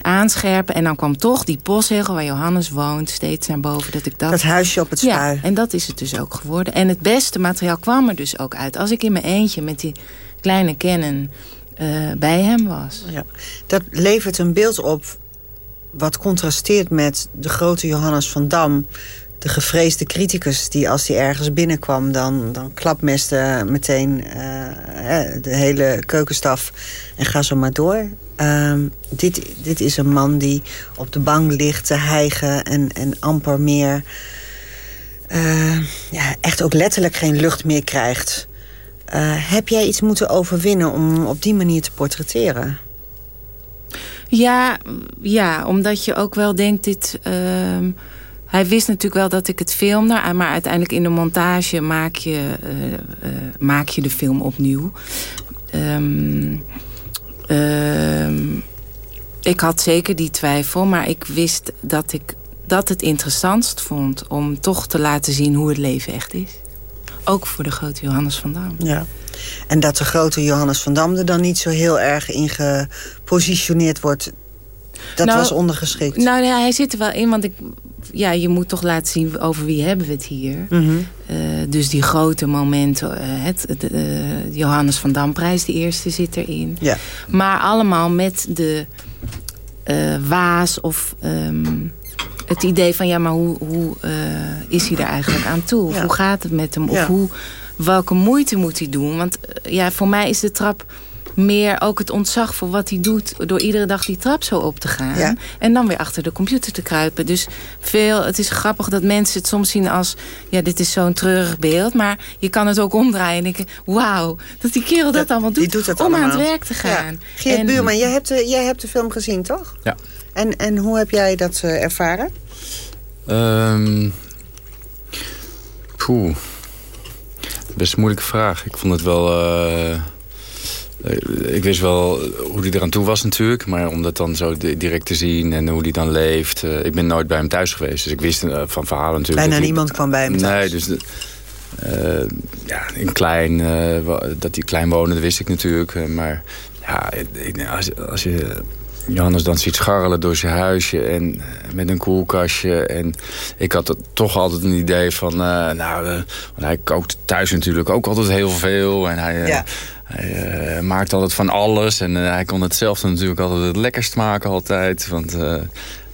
aanscherpen. En dan kwam toch die postzegel waar Johannes woont steeds naar boven. Dat, ik dat... dat huisje op het spui. Ja, en dat is het dus ook geworden. En het beste materiaal kwam er dus ook uit. Als ik in mijn eentje met die kleine Canon uh, bij hem was. Ja. Dat levert een beeld op wat contrasteert met de grote Johannes van Dam de gevreesde criticus die als hij ergens binnenkwam... dan, dan klapmeste meteen uh, de hele keukenstaf en ga zo maar door. Uh, dit, dit is een man die op de bank ligt te hijgen en, en amper meer... Uh, ja, echt ook letterlijk geen lucht meer krijgt. heb jij iets moeten overwinnen om op die manier te portretteren? Ja, ja omdat je ook wel denkt... dit ehm, hij wist natuurlijk wel dat ik het filmde. Maar uiteindelijk in de montage maak je, uh, uh, maak je de film opnieuw. Um, um, ik had zeker die twijfel. Maar ik wist dat ik dat het interessantst vond... om toch te laten zien hoe het leven echt is. Ook voor de grote Johannes van Dam. Ja. En dat de grote Johannes van Dam er dan niet zo heel erg in gepositioneerd wordt... Dat nou, was ondergeschikt. Nou, ja, hij zit er wel in, want ik, ja, je moet toch laten zien over wie hebben we het hier. Mm -hmm. uh, dus die grote momenten, uh, het, de, uh, Johannes van Damprijs, de eerste zit erin. Ja. Maar allemaal met de waas of um, het idee van... ja, maar hoe, hoe is hij er eigenlijk aan toe? Of Ja. hoe gaat het met hem? Of Ja. hoe, welke moeite moet hij doen? Want ja, voor mij is de trap meer ook het ontzag voor wat hij doet... door iedere dag die trap zo op te gaan. Ja. En dan weer achter de computer te kruipen. Dus veel, het is grappig dat mensen het soms zien als... ja, dit is zo'n treurig beeld. Maar je kan het ook omdraaien en denken... wauw, dat die kerel dat allemaal doet, doet het om aan het werk te gaan. Ja. Geert En- Buurman, jij hebt, de, jij hebt de film gezien, toch? Ja. En, en hoe heb jij dat eh, ervaren? Ehm poeh. Best een moeilijke vraag. Ik vond het wel... eh, eh, ik wist wel hoe hij eraan toe was natuurlijk. Maar om dat dan zo di- direct te zien en hoe hij dan leeft. eh, ik ben nooit bij hem thuis geweest. Dus ik wist eh, van verhalen natuurlijk. Bijna niemand kwam bij hem thuis. Nee, dus... De, eh, ja, in klein, eh, dat hij klein woonde, dat wist ik natuurlijk. Eh, maar ja, ik- als, als je Johannes dan ziet scharrelen door zijn huisje en eh, met een koelkastje. En ik had toch altijd een idee van, eh, nou, eh, want hij kookt thuis natuurlijk ook altijd heel veel. En hij, eh, Ja. Hij eh, maakt altijd van alles. En eh, hij kon het zelf natuurlijk altijd het lekkerst maken altijd. Want eh,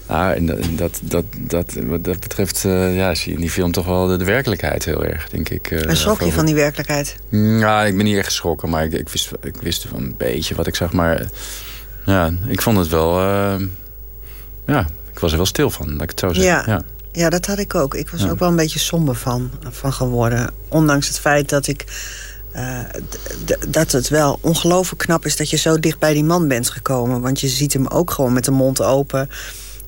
ja, en dat, dat, dat, dat, wat dat betreft ja, zie je in die film toch wel de, de werkelijkheid heel erg, denk ik. eh, en schrok je over- van die werkelijkheid? ja, ik ben niet echt geschrokken, maar ik, ik, wist, ik wist wel een beetje wat ik zag. Maar ja, ik vond het wel... ja, ik was er wel stil van, laat ik het zo zeggen. Ja. Ja. Ja, dat had ik ook. Ik was Ja. ook wel een beetje somber van, van geworden. Ondanks het feit dat ik... eh, dat het wel ongelooflijk knap is dat je zo dicht bij die man bent gekomen. Want je ziet hem ook gewoon met de mond open...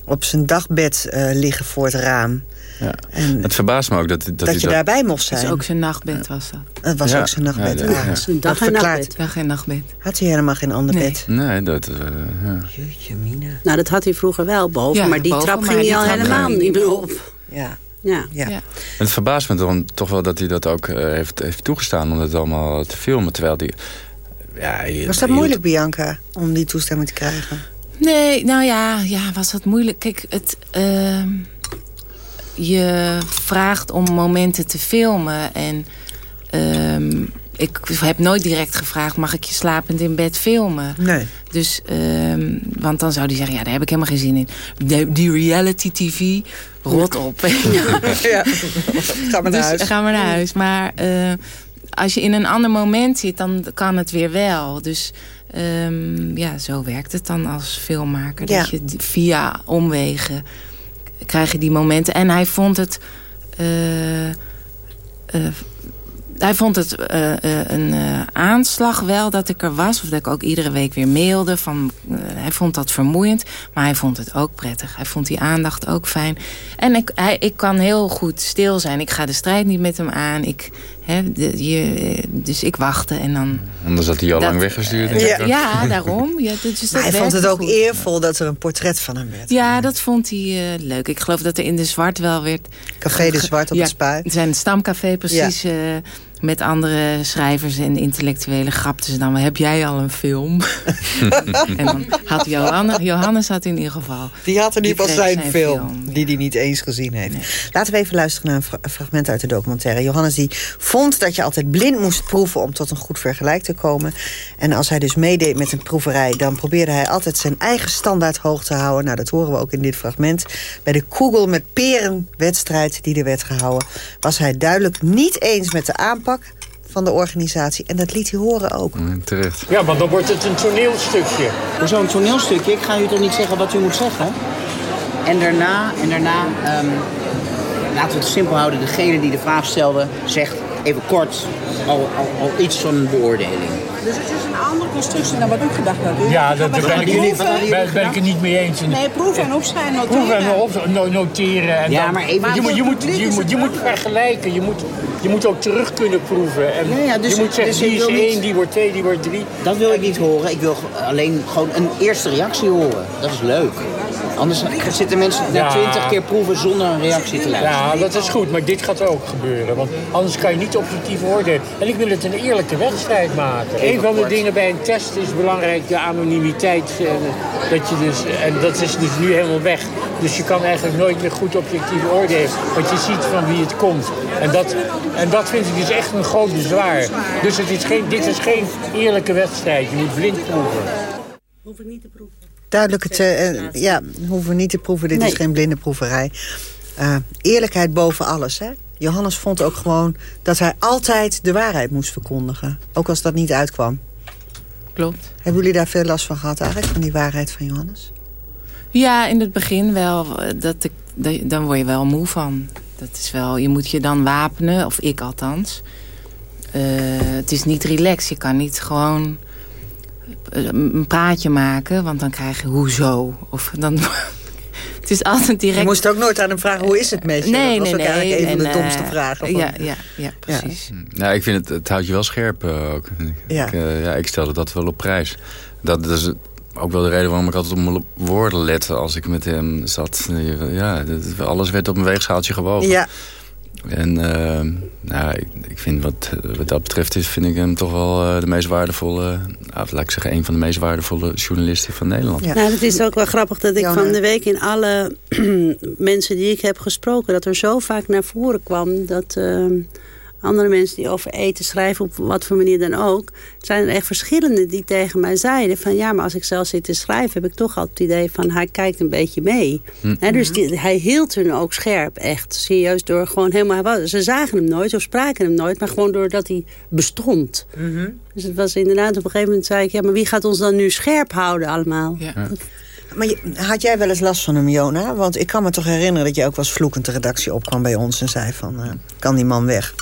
op zijn dagbed eh, liggen voor het raam. Ja. En Het verbaast me ook dat, dat, dat, je dat- daarbij mocht Dat zijn. is ook zijn nachtbed was dat. Het was Ja. ook zijn nachtbed. Ja, Ja. Zijn dag Dat en nachtbed. Dag en nachtbed. Had hij helemaal geen ander Nee. bed? Nee, dat... eh, ja. Jeetje, Mina. Nou, dat had hij vroeger wel boven. Ja, maar die boven, trap ging hij al helemaal niet meer op. Ja, Ja. ja. Ja. Het verbaast me dan toch wel dat hij dat ook eh, heeft, heeft toegestaan... om het allemaal te filmen, terwijl die... Ja, Was dat moeilijk, Bianca, om die toestemming te krijgen? Nee, nou ja, ja, was dat moeilijk. Kijk, het... ehm, je vraagt om momenten te filmen. En ehm, ik heb nooit direct gevraagd... mag ik je slapend in bed filmen? Nee. Dus, ehm, want dan zou die zeggen... ja, daar heb ik helemaal geen zin in. die reality tv, rot op. ja, ga maar naar dus, huis. Ga maar naar huis. Maar uh, als je in een ander moment zit, dan kan het weer wel. Dus um, ja, zo werkt het dan als filmmaker. Ja. Dat je via omwegen krijg je die momenten. En hij vond het... Uh, uh, hij vond het uh, uh, een uh, aanslag wel dat ik er was. Of dat ik ook iedere week weer mailde. Van, hij vond dat vermoeiend. Maar hij vond het ook prettig. Hij vond die aandacht ook fijn. En ik, hij, ik kan heel goed stil zijn. Ik ga de strijd niet met hem aan. Ik, hè, de, je, dus ik wachtte en dan... Anders had hij al lang weggestuurd. Ja, ja, daarom. Ja, dus maar hij vond het ook goed. eervol dat er een portret van hem werd. Ja, dat vond hij leuk. Ik geloof dat er in de Zwart wel werd... Café de Zwart op ja, het Spui. Zijn stamcafé precies... Ja met andere schrijvers en intellectuelen grapten ze dan... heb jij al een film? en dan had Johannes, Johannes had in ieder geval... Die had in ieder geval zijn, zijn, film, film. die hij niet eens gezien heeft. Nee. Laten we even luisteren naar een fragment uit de documentaire. Johannes die vond dat je altijd blind moest proeven... om tot een goed vergelijk te komen. En als hij dus meedeed met een proeverij... dan probeerde hij altijd zijn eigen standaard hoog te houden. Nou, dat horen we ook in dit fragment. Bij de Kugel met peren wedstrijd die er werd gehouden... was hij duidelijk niet eens met de aanpak van de organisatie. En dat liet hij horen ook. Mm, terecht. Ja, want dan wordt het een toneelstukje. Hoezo een toneelstukje? Ik ga u toch niet zeggen wat u moet zeggen? En daarna, en daarna um, laten we het simpel houden. Degene die de vraag stelde, zegt even kort al, al, al iets van een beoordeling. Dus het is een andere constructie dan wat u gedacht had. Ja, dat ben, ben, ik, niet, ben, ben ik het niet mee eens. Nee, proeven en opschrijven, noteren. Proeven en op, no, noteren. En ja, dan, maar even... je, moet, je, moet, je, moet, je moet vergelijken. Je moet, je moet ook terug kunnen proeven. En ja, ja, dus, je moet zeggen, dus die is niet, één, die wordt twee, die wordt drie. Dat wil ik niet horen. Ik wil alleen gewoon een eerste reactie horen. Dat is leuk. Anders zitten mensen na twintig keer proeven zonder een reactie te luisteren. Ja, dat is goed, maar dit gaat ook gebeuren. Want anders kan je niet objectief oordelen. En ik wil het een eerlijke wedstrijd maken. Een van de dingen bij een test is belangrijk, de anonimiteit. Dat je dus, en dat is dus nu helemaal weg. Dus je kan eigenlijk nooit meer goed objectief oordelen. Want je ziet van wie het komt. En dat, en dat vind ik dus echt een groot bezwaar. Dus het is geen, dit is geen eerlijke wedstrijd. Je moet blind proeven. Hoef ik niet te proeven. Duidelijk, het, uh, ja, hoeven we niet te proeven. Dit nee. is geen blinde proeverij. Uh, eerlijkheid boven alles, hè? Johannes vond ook gewoon dat hij altijd de waarheid moest verkondigen. Ook als dat niet uitkwam. Klopt. Hebben jullie daar veel last van gehad eigenlijk, van die waarheid van Johannes? Ja, in het begin wel. Dat ik, dat, dan word je wel moe van. Dat is wel, je moet je dan wapenen, of ik althans. Uh, het is niet relaxed. Je kan niet gewoon een praatje maken, want dan krijg je hoezo. Of dan... het is altijd direct... Je moest ook nooit aan hem vragen, hoe is het met je? Nee, dat was nee, ook eigenlijk nee. een van en, de domste uh, vragen. Ja, ja, ja, precies. Ja. Nou, ik vind het, het houdt je wel scherp uh, ook. Ja. Ik, uh, ja, ik stelde dat wel op prijs. Dat, dat is ook wel de reden waarom ik altijd op mijn woorden lette als ik met hem zat. Ja, alles werd op een weegschaaltje gewogen. Ja. En uh, nou, ik, ik, vind wat, wat dat betreft is, vind ik hem toch wel uh, de meest waardevolle... Uh, laat ik zeggen, een van de meest waardevolle journalisten van Nederland. Ja. Nou, het is ook wel grappig dat ik Janne. van de week in alle mensen die ik heb gesproken... dat er zo vaak naar voren kwam dat ehm, andere mensen die over eten schrijven... op wat voor manier dan ook... zijn er echt verschillende die tegen mij zeiden... van ja, maar als ik zelf zit te schrijven... heb ik toch altijd het idee van hij kijkt een beetje mee. He, dus die, hij hield hun ook scherp, echt. Serieus, door gewoon helemaal... Ze zagen hem nooit of spraken hem nooit... maar gewoon doordat hij bestond. Mm -hmm. Dus het was inderdaad, op een gegeven moment zei ik... ja, maar wie gaat ons dan nu scherp houden allemaal? Ja. Maar had jij wel eens last van hem, Jona? Want ik kan me toch herinneren dat je ook wel eens vloekend de redactie opkwam bij ons... en zei van, uh, kan die man weg?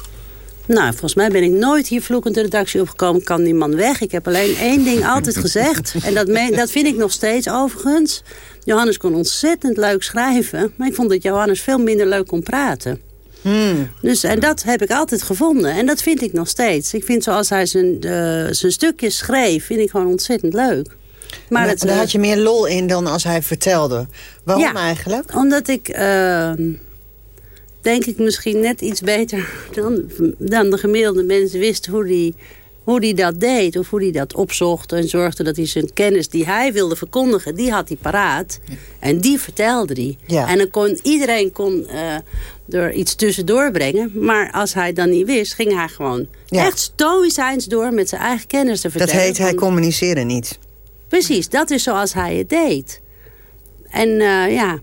Nou, volgens mij ben ik nooit hier vloekend de redactie opgekomen. Kan die man weg? Ik heb alleen één ding altijd gezegd. En dat, meen, dat vind ik nog steeds overigens. Johannes kon ontzettend leuk schrijven. Maar ik vond dat Johannes veel minder leuk kon praten. Hmm. Dus, en dat heb ik altijd gevonden. En dat vind ik nog steeds. Ik vind zoals hij zijn, uh, zijn stukjes schreef, vind ik gewoon ontzettend leuk. Maar het, daar uh, had je meer lol in dan als hij vertelde. Waarom ja, eigenlijk? Omdat ik... Uh, denk ik misschien net iets beter dan, dan de gemiddelde mens wist hoe die hoe hij dat deed. Of hoe hij dat opzocht en zorgde dat hij zijn kennis die hij wilde verkondigen... die had hij paraat. En die vertelde hij. Ja. En dan kon, iedereen kon uh, er iets tussendoor brengen. Maar als hij dan niet wist, ging hij gewoon echt stoïcijns door... met zijn eigen kennis te vertellen. Dat heet, hij communiceerde niet. Precies, dat is zoals hij het deed. En uh, ja,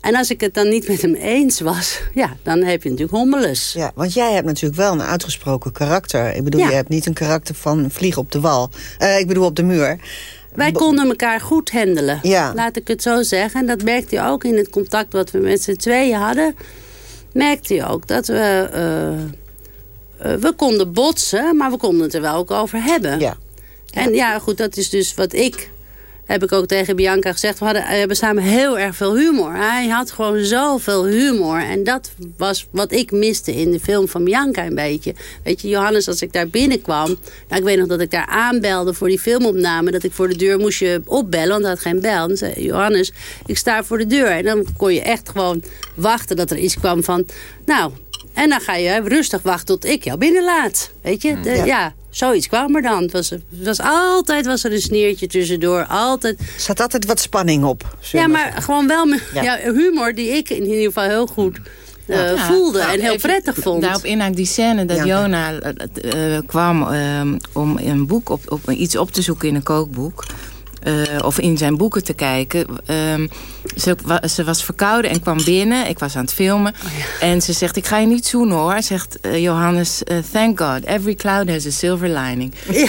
en als ik het dan niet met hem eens was, ja, dan heb je natuurlijk hommeles. Ja, want jij hebt natuurlijk wel een uitgesproken karakter. Ik bedoel, je hebt niet een karakter van vlieg op de wal. Uh, ik bedoel, op de muur. Wij konden elkaar goed handelen, ja. laat ik het zo zeggen. En dat merkte je ook in het contact wat we met z'n tweeën hadden. Merkte je ook dat we... Uh, uh, we konden botsen, maar we konden het er wel ook over hebben. Ja. En ja, goed, dat is dus wat ik heb ik ook tegen Bianca gezegd. We, hadden, we hebben samen heel erg veel humor. Hij had gewoon zoveel humor. En dat was wat ik miste in de film van Bianca een beetje. Weet je, Johannes, als ik daar binnenkwam... Nou, ik weet nog dat ik daar aanbelde voor die filmopname... dat ik voor de deur moest je opbellen, want hij had geen bel. En zei Johannes, ik sta voor de deur. En dan kon je echt gewoon wachten dat er iets kwam van... nou, en dan ga je rustig wachten tot ik jou binnenlaat. Weet je? De, ja. Zoiets kwam er dan. Het was, het was altijd was er een sneertje tussendoor. Altijd. Er zat altijd wat spanning op. Ja, maar gewoon wel ja. Ja, humor die ik in ieder geval heel goed uh, ja, voelde nou, en heel prettig vond. Daarop inhaak die scène dat Jona uh, kwam uh, om een boek op, op, iets op te zoeken in een kookboek. Uh, of in zijn boeken te kijken. Um, ze, wa, ze, was verkouden en kwam binnen. Ik was aan het filmen. Oh, ja. En ze zegt, ik ga je niet zoenen hoor. Zegt uh, Johannes, uh, thank God. Every cloud has a silver lining. Ja,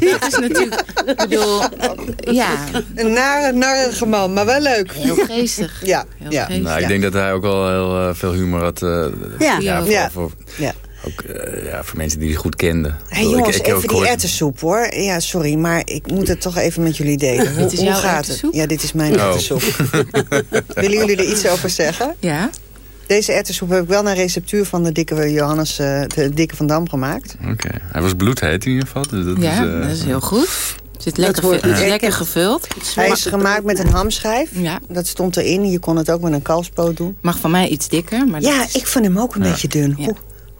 ja dat is natuurlijk... Ik bedoel, ja. Een nare, narige man, maar wel leuk. Heel geestig. Ja. Heel ja. Geestig. Nou, ik denk dat hij ook wel heel veel humor had. ja. ja. ja. Voor, ja. Ook uh, ja, voor mensen die die goed kenden. Hey, jongens, ik, ik even die erwtensoep hoor. Ja, sorry, maar ik moet het toch even met jullie delen. Hoe, hoe gaat het? Ja, dit is mijn oh. erwtensoep. Willen jullie er iets over zeggen? Ja. Deze erwtensoep heb ik wel naar receptuur van de dikke Johannes, uh, de dikke van Dam gemaakt. Oké, okay. hij was bloedheet in ieder geval. Dus dat ja, is, uh... dat is heel goed. Zit lekker, hoort, ja. lekker gevuld. Hij is gemaakt met een hamschijf. Ja. Dat stond erin. Je kon het ook met een kalfspoot doen. Mag van mij iets dikker. Maar ja, is... ik vind hem ook een ja. beetje dun.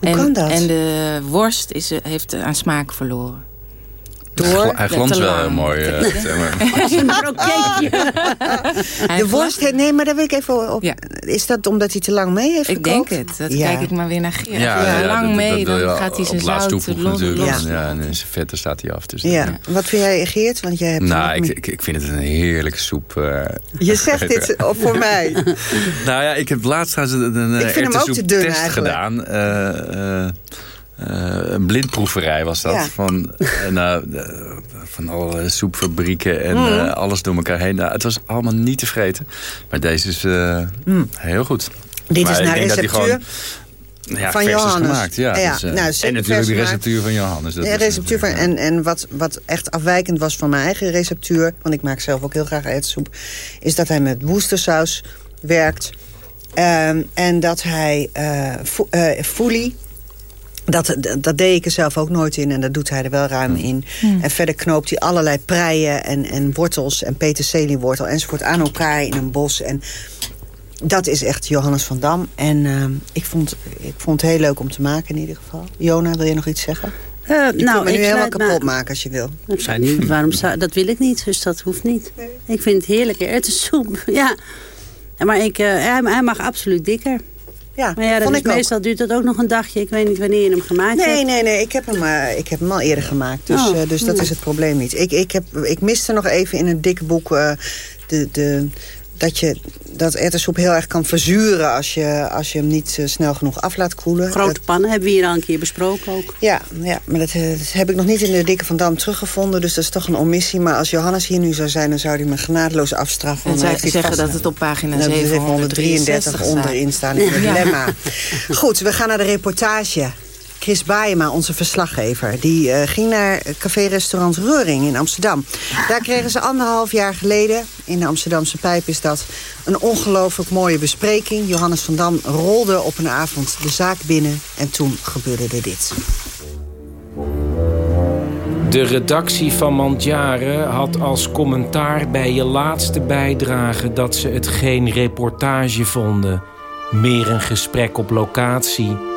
Hoe en, kan dat? En de worst is, heeft aan smaak verloren. Door? Hij glanst wel heel mooi. Uh, zeg maar. de worst, nee, maar daar wil ik even op. Ja. Is dat omdat hij te lang mee heeft Ik gekookt? denk het. Dat ja. kijk ik maar weer naar Geert. Ja, ja, ja lang dat, mee, dat, dan gaat hij zijn zout los. Ja. en in zijn vetten staat hij af. Dus ja. Wat vind jij, Geert? Want jij hebt nou, ik, ik, ik, vind het een heerlijke soep. Uh, Je zegt dit voor mij. nou ja, ik heb laatst een, een ik vind hem ook te dun test eigenlijk. gedaan. Uh, uh, een blindproeverij was dat. Ja. Van, nou, van alle soepfabrieken en mm. uh, alles door elkaar heen. Nou, het was allemaal niet te vreten. Maar deze is mm. heel goed. Dit maar is naar receptuur ja, van Johannes. gemaakt. Ja, ja, dus, uh, nou, en natuurlijk de receptuur van Johannes. Dat ja, receptuur van, en, en wat, wat echt afwijkend was van mijn eigen receptuur... want ik maak zelf ook heel graag etsoep... is dat hij met woestersaus werkt... Um, en dat hij uh, foelie dat, dat deed ik er zelf ook nooit in en dat doet hij er wel ruim in. Mm. En verder knoopt hij allerlei preien en, en wortels en peterseliewortel enzovoort aan elkaar in een bos. En dat is echt Johannes van Dam. En uh, ik, vond, ik vond het heel leuk om te maken in ieder geval. Jona, wil je nog iets zeggen? Uh, je nou, me nu ik helemaal kapot maken als je wil. Dat, zou niet, waarom zou, dat wil ik niet, dus dat hoeft niet. Nee. Ik vind het heerlijk. Het is soep, ja. Maar ik, uh, hij, hij mag absoluut dikker. Ja, maar ja, dat ik meestal ook. duurt dat ook nog een dagje. Ik weet niet wanneer je hem gemaakt nee, hebt. Nee, nee, ik heb hem, uh, ik heb hem al eerder gemaakt. Dus, oh, uh, dus dat ja. is het probleem niet. Ik, ik, heb, ik miste nog even in het dikke boek... Uh, de, de, dat je dat erwtensoep heel erg kan verzuren... als je, als je hem niet uh, snel genoeg af laat koelen. Grote dat, pannen hebben we hier al een keer besproken ook. Ja, ja maar dat, dat, heb ik nog niet in de Dikke van Dam teruggevonden. Dus dat is toch een omissie. Maar als Johannes hier nu zou zijn... dan zou hij me genadeloos afstraffen. En zou ik zeggen dat het op pagina nou, 733 onderin staat in het dilemma. Goed, we gaan naar de reportage. Chris Baayema, onze verslaggever, die uh, ging naar café-restaurant Reuring in Amsterdam. Daar kregen ze anderhalf jaar geleden, in de Amsterdamse Pijp is dat, een ongelooflijk mooie bespreking. Johannes van Dam rolde op een avond de zaak binnen en toen gebeurde er dit. De redactie van Mandjaren had als commentaar bij je laatste bijdrage... dat ze het geen reportage vonden, meer een gesprek op locatie...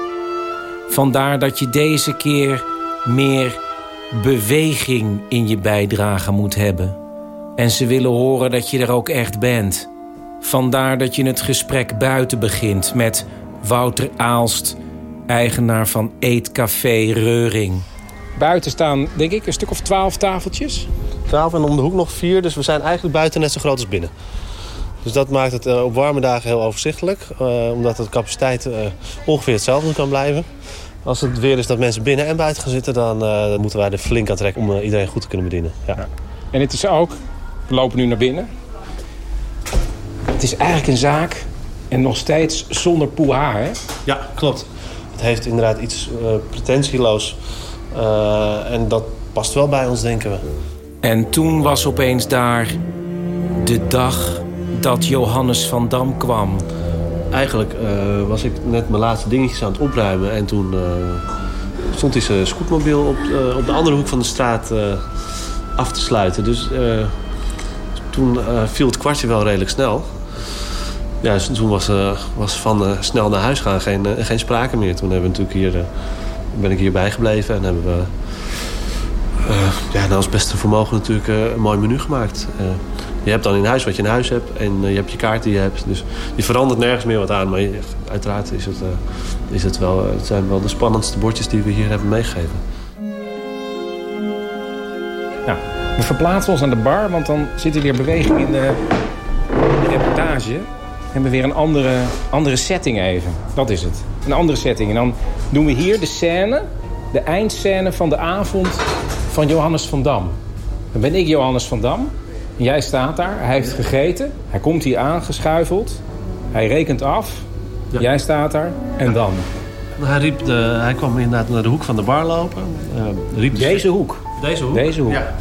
Vandaar dat je deze keer meer beweging in je bijdrage moet hebben. En ze willen horen dat je er ook echt bent. Vandaar dat je het gesprek buiten begint met Wouter Aalst, eigenaar van Eetcafé Reuring. Buiten staan, denk ik, een stuk of twaalf tafeltjes. Twaalf en om de hoek nog vier, dus we zijn eigenlijk buiten net zo groot als binnen. Dus dat maakt het eh, op warme dagen heel overzichtelijk. Uh, omdat de capaciteit uh, ongeveer hetzelfde kan blijven. Als het weer is dat mensen binnen en buiten gaan zitten... dan uh, moeten wij er flink aan trekken om iedereen goed te kunnen bedienen. Ja. ja. En het is ook, we lopen nu naar binnen. Het is eigenlijk een zaak en nog steeds zonder poeha, hè? Ja, klopt. Het heeft inderdaad iets pretentieloos. en dat past wel bij ons, denken we. En toen was opeens daar de dag dat Johannes van Dam kwam. Eigenlijk uh, was ik net mijn laatste dingetjes aan het opruimen. En toen uh, stond hij zijn scootmobiel op, uh, op de andere hoek van de straat af te sluiten. Dus toen viel het kwartje wel redelijk snel. Ja, dus toen was, was van snel naar huis gaan geen, geen sprake meer. Toen hebben we natuurlijk hier, ben ik hier bijgebleven en hebben we ja, nou, als beste vermogen natuurlijk een mooi menu gemaakt. Je hebt dan in huis wat je in huis hebt en eh, je hebt je kaart die je hebt. Dus je verandert nergens meer wat aan. Maar uiteraard is het, uh, is het, wel, eh, het zijn wel de spannendste bordjes die we hier hebben meegegeven. Nou, we verplaatsen ons aan de bar, want dan zit er weer beweging in de, reportage. We hebben weer een andere, andere setting even. Dat is het. Een andere setting. En dan doen we hier de scène, de eindscène van de avond van Johannes van Dam. Dan ben ik Johannes van Dam. Jij staat daar, hij heeft gegeten, hij komt hier aangeschuifeld, hij rekent af, jij staat daar en dan? Hij, riep de, hij kwam inderdaad naar de hoek van de bar lopen. Uh, riep Deze hoek? Deze hoek? Deze hoek. Ja.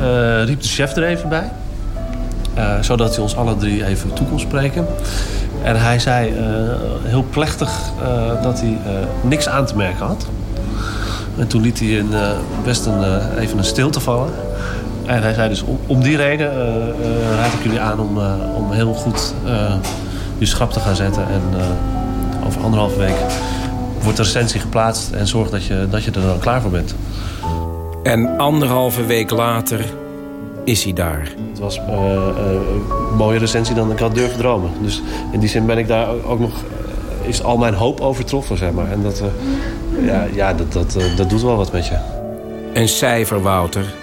Uh, riep de chef er even bij. Uh, zodat hij ons alle drie even toe kon spreken. En hij zei heel plechtig dat hij niks aan te merken had. En toen liet hij een, best een, even een stilte vallen. En hij zei dus om, om die reden uh, uh, raad ik jullie aan om, uh, om heel goed je schrap te gaan zetten. En over anderhalve week wordt de recensie geplaatst en zorg dat je, dat je er dan klaar voor bent. En anderhalve week later is hij daar. Het was een mooie recensie dan ik had durven dromen. Dus in die zin ben ik daar ook nog... is al mijn hoop overtroffen, zeg maar. En dat, ja, ja, dat, dat, dat doet wel wat met je. Een cijfer, Wouter.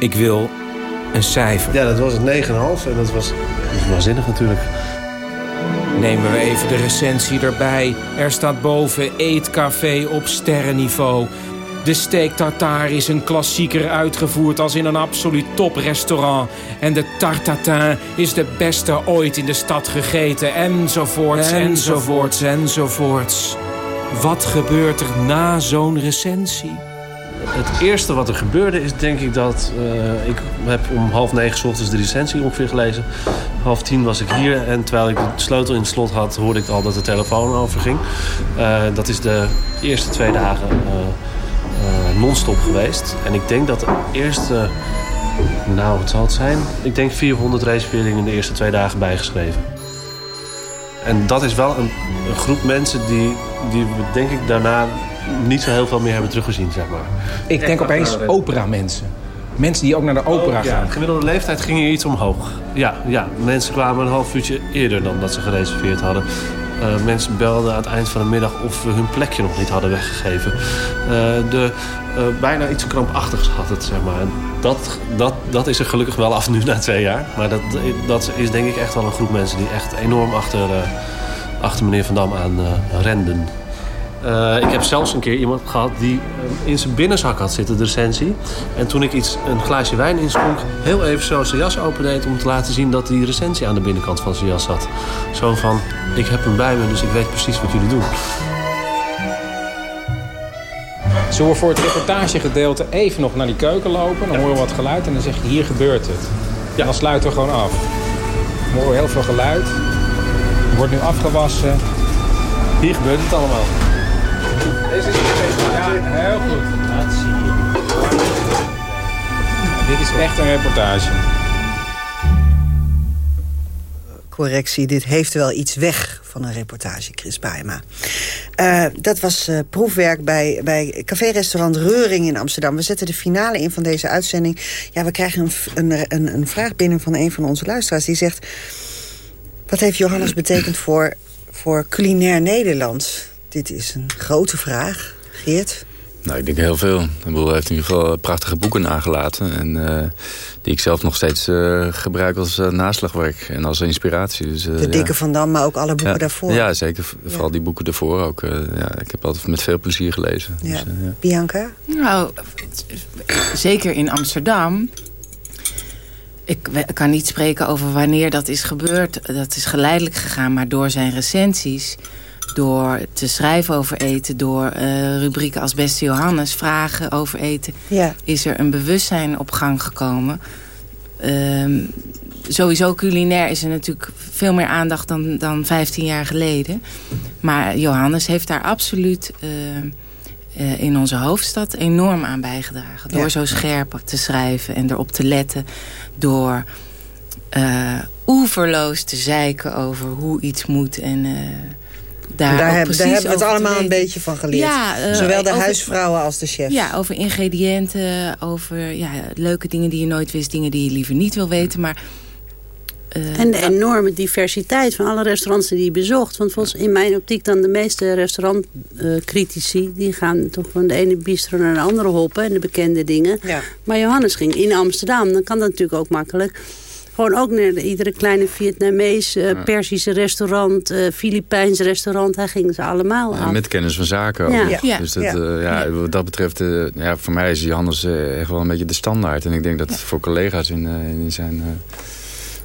Ik wil een cijfer. Ja, dat was het 9,5 en dat was, dat waanzinnig natuurlijk. Nemen we even de recensie erbij. Er staat boven eetcafé op sterrenniveau. De steak tartare is een klassieker uitgevoerd als in een absoluut toprestaurant. En de tartatin is de beste ooit in de stad gegeten. Enzovoorts, enzovoorts, enzovoorts. Wat gebeurt er na zo'n recensie? Het eerste wat er gebeurde is denk ik dat... Uh, ik heb om half negen s ochtends de recensie ongeveer gelezen. Half tien was ik hier en terwijl ik de sleutel in het slot had... hoorde ik al dat de telefoon overging. Uh, dat is de eerste twee dagen uh, non-stop geweest. En ik denk dat de eerste... Nou, wat zal het zijn? Ik denk 400 reserveringen in de eerste twee dagen bijgeschreven. En dat is wel een, een groep mensen die, die denk ik daarna niet zo heel veel meer hebben teruggezien, zeg maar. Ik denk opeens opera-mensen. Mensen die ook naar de opera oh, gaan. De gemiddelde leeftijd ging hier iets omhoog. Ja, ja, mensen kwamen een half uurtje eerder dan dat ze gereserveerd hadden. Uh, mensen belden aan het eind van de middag of we hun plekje nog niet hadden weggegeven. Uh, de, uh, bijna iets krampachtigs had het, zeg maar. En dat, dat, dat is er gelukkig wel af nu na twee jaar. Maar dat, dat is denk ik echt wel een groep mensen die echt enorm achter, achter meneer Van Dam aan renden. Uh, ik heb zelfs een keer iemand gehad die uh, in zijn binnenzak had zitten, de recensie. En toen ik iets, een glaasje wijn inschonk, heel even zo zijn jas opendeed... om te laten zien dat die recensie aan de binnenkant van zijn jas zat. Zo van, ik heb hem bij me, dus ik weet precies wat jullie doen. Zullen we voor het reportagegedeelte even nog naar die keuken lopen? Dan horen we wat geluid en dan zeg je, hier gebeurt het. Ja. En dan sluiten we gewoon af. We horen heel veel geluid. Er wordt nu afgewassen. Hier gebeurt het allemaal. Deze is Ja, heel goed. Dit is echt een reportage. Correctie, dit heeft wel iets weg van een reportage, Chris Baema. Uh, dat was uh, proefwerk bij, bij café-restaurant Reuring in Amsterdam. We zetten de finale in van deze uitzending. Ja, we krijgen een, een, een, een vraag binnen van een van onze luisteraars. Die zegt, wat heeft Johannes betekend voor, voor culinair Nederland? Dit is een grote vraag. Geert? Nou, ik denk heel veel. Hij heeft in ieder geval prachtige boeken nagelaten. En, uh, die ik zelf nog steeds uh, gebruik als uh, naslagwerk en als inspiratie. Dus, de Dikke Van Dam, maar ook alle boeken ja, daarvoor. Ja, zeker. Vooral die boeken daarvoor ook. ja, ik heb altijd met veel plezier gelezen. Ja. Dus, ja. Bianca? Nou, zeker in Amsterdam. Ik kan niet spreken over wanneer dat is gebeurd. Dat is geleidelijk gegaan, maar door zijn recensies door te schrijven over eten, door uh, rubrieken als Beste Johannes, vragen over eten, ja. is er een bewustzijn op gang gekomen. Um, sowieso culinair is er natuurlijk veel meer aandacht dan, dan 15 jaar geleden. Maar Johannes heeft daar absoluut uh, uh, in onze hoofdstad enorm aan bijgedragen. Door ja. zo scherp te schrijven en erop te letten. Door oeverloos te zeiken over hoe iets moet en daar, daar, heb, daar hebben we het allemaal een beetje van geleerd. Ja, uh, Zowel de over, huisvrouwen als de chefs. Ja, over ingrediënten, over ja, leuke dingen die je nooit wist, dingen die je liever niet wil weten. Maar, uh, en de enorme diversiteit van alle restaurants die je bezocht. Want volgens in mijn optiek dan de meeste restaurantcritici... Uh, die gaan toch van de ene bistro naar de andere hoppen en de bekende dingen. Ja. Maar Johannes ging in Amsterdam, dan kan dat natuurlijk ook makkelijk gewoon ook naar de, iedere kleine Vietnamees, uh, ja. Persische restaurant, uh, Filipijns restaurant. Hij ging ze allemaal ja, af. Met kennis van zaken ook. Ja. Ja. Dus dat, ja. Uh, ja, wat dat betreft, ja, voor mij is Johannes echt wel een beetje de standaard. En ik denk dat voor collega's in, in zijn...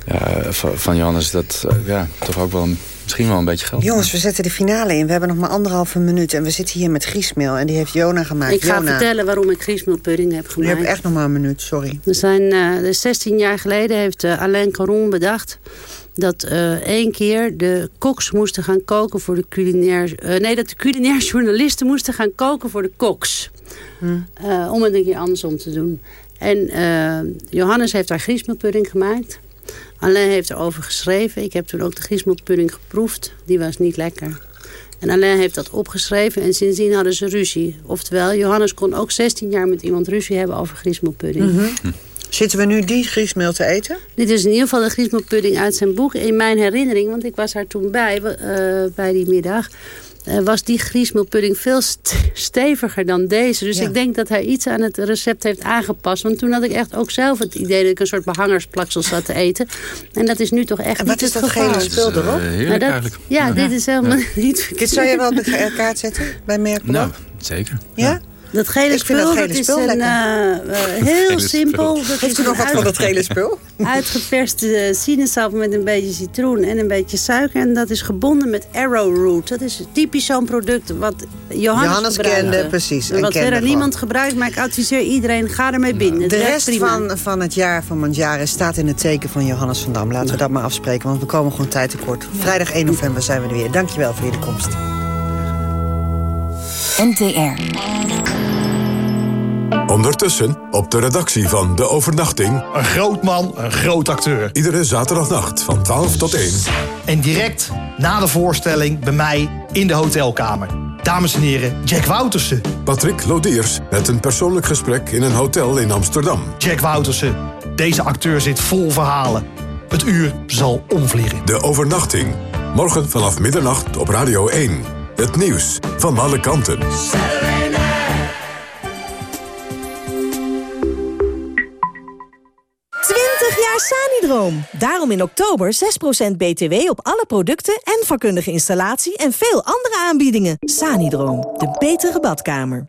ja, van Johannes dat ja, toch ook wel een misschien wel een beetje geld. Jongens, we zetten de finale in. We hebben nog maar anderhalve minuut. En we zitten hier met griesmeel. En die heeft Jona gemaakt. Ik ga Jona. vertellen waarom ik griesmeelpudding heb gemaakt. Je hebt echt nog maar een minuut, sorry. Er zijn, uh, dus 16 jaar geleden heeft uh, Alain Caron bedacht... dat uh, één keer de koks moesten gaan koken voor de culinair... nee, dat de culinair journalisten moesten gaan koken voor de koks. Hm. om het een keer andersom te doen. En Johannes heeft daar griesmeelpudding gemaakt... Alain heeft erover geschreven. Ik heb toen ook de griesmeelpudding geproefd. Die was niet lekker. En Alain heeft dat opgeschreven en sindsdien hadden ze ruzie. Oftewel, Johannes kon ook 16 jaar met iemand ruzie hebben over griesmeelpudding. Mm -hmm. Zitten we nu die griesmeel te eten? Dit is in ieder geval de griesmeelpudding uit zijn boek. In mijn herinnering, want ik was daar toen bij, uh, bij die middag... Uh, was die griesmeelpudding veel st steviger dan deze. Dus Ja. ik denk dat hij iets aan het recept heeft aangepast. Want toen had ik echt ook zelf het idee dat ik een soort behangersplaksel zat te eten. En dat is nu toch echt En niet wat is het dat gele spul erop? Uh, heerlijk Nou, dat- eigenlijk. Ja, dit is helemaal niet Dit zou je wel op de kaart zetten bij Merkblad? Nou, zeker. ja? Dat gele Ik vind spul, dat dat, gele is spul een lekker. eh, eh, heel Gele simpel. Dat Heeft is u nog een wat van dat gele spul? Uitgeperste eh, sinaasappel met een beetje citroen en een beetje suiker. En dat is gebonden met arrowroot. Dat is typisch zo'n product wat Johannes, Johannes kende, precies, en En wat verder gewoon. niemand gebruikt, maar ik adviseer iedereen, ga ermee binnen. Het De rest van, van het jaar van Mandjaren staat in het teken van Johannes van Dam. Laten we dat maar afspreken, want we komen gewoon tijd tekort. Vrijdag 1 november zijn we er weer. Dankjewel voor jullie komst. NTR. Ondertussen op de redactie van De Overnachting. Een groot man, een groot acteur. Iedere zaterdagnacht van 12 tot 1. En direct na de voorstelling bij mij in de hotelkamer. Dames en heren, Jack Woutersen. Patrick Lodiers met een persoonlijk gesprek in een hotel in Amsterdam. Jack Woutersen, deze acteur zit vol verhalen. Het uur zal omvliegen. De Overnachting. Morgen vanaf middernacht op Radio 1. Het nieuws van alle kanten. 20 jaar Sanidroom. Daarom in oktober 6% BTW op alle producten en vakkundige installatie en veel andere aanbiedingen. Sanidroom, de betere badkamer.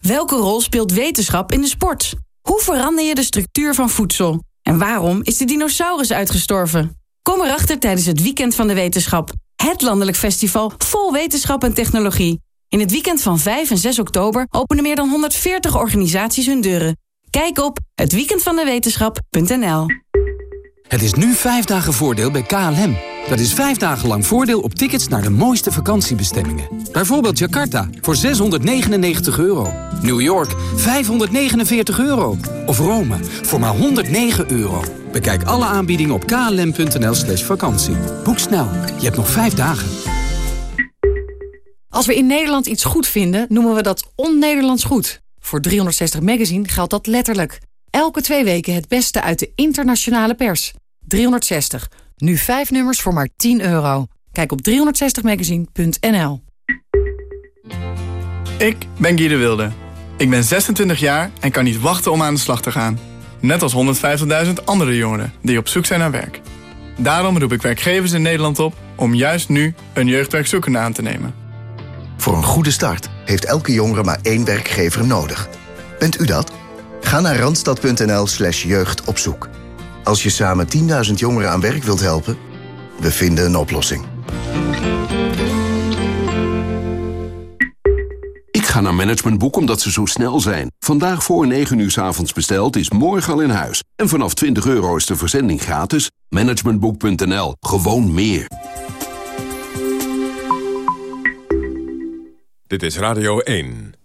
Welke rol speelt wetenschap in de sport? Hoe verander je de structuur van voedsel? En waarom is de dinosaurus uitgestorven? Kom erachter tijdens het Weekend van de Wetenschap. Het landelijk festival vol wetenschap en technologie. In het weekend van 5 en 6 oktober openen meer dan 140 organisaties hun deuren. Kijk op hetweekendvandewetenschap.nl Het is nu vijf dagen voordeel bij KLM. Dat is vijf dagen lang voordeel op tickets naar de mooiste vakantiebestemmingen. Bijvoorbeeld Jakarta voor 699 euro. New York 549 euro. Of Rome voor maar 109 euro. Bekijk alle aanbiedingen op klm.nl slash vakantie. Boek snel, je hebt nog vijf dagen. Als we in Nederland iets goed vinden, noemen we dat on-Nederlands goed. Voor 360 Magazine geldt dat letterlijk. Elke twee weken het beste uit de internationale pers. 360. Nu vijf nummers voor maar 10 euro. Kijk op 360magazine.nl Ik ben Guy de Wilde. Ik ben 26 jaar en kan niet wachten om aan de slag te gaan. Net als 150.000 andere jongeren die op zoek zijn naar werk. Daarom roep ik werkgevers in Nederland op om juist nu een jeugdwerkzoekende aan te nemen. Voor een goede start heeft elke jongere maar één werkgever nodig. Bent u dat? Ga naar randstad.nl slash jeugdopzoek. Als je samen 10.000 jongeren aan werk wilt helpen, we vinden een oplossing. Ik ga naar Managementboek omdat ze zo snel zijn. Vandaag voor 9 uur s avonds besteld is morgen al in huis. En vanaf 20 euro is de verzending gratis. Managementboek.nl. Gewoon meer. Dit is Radio 1.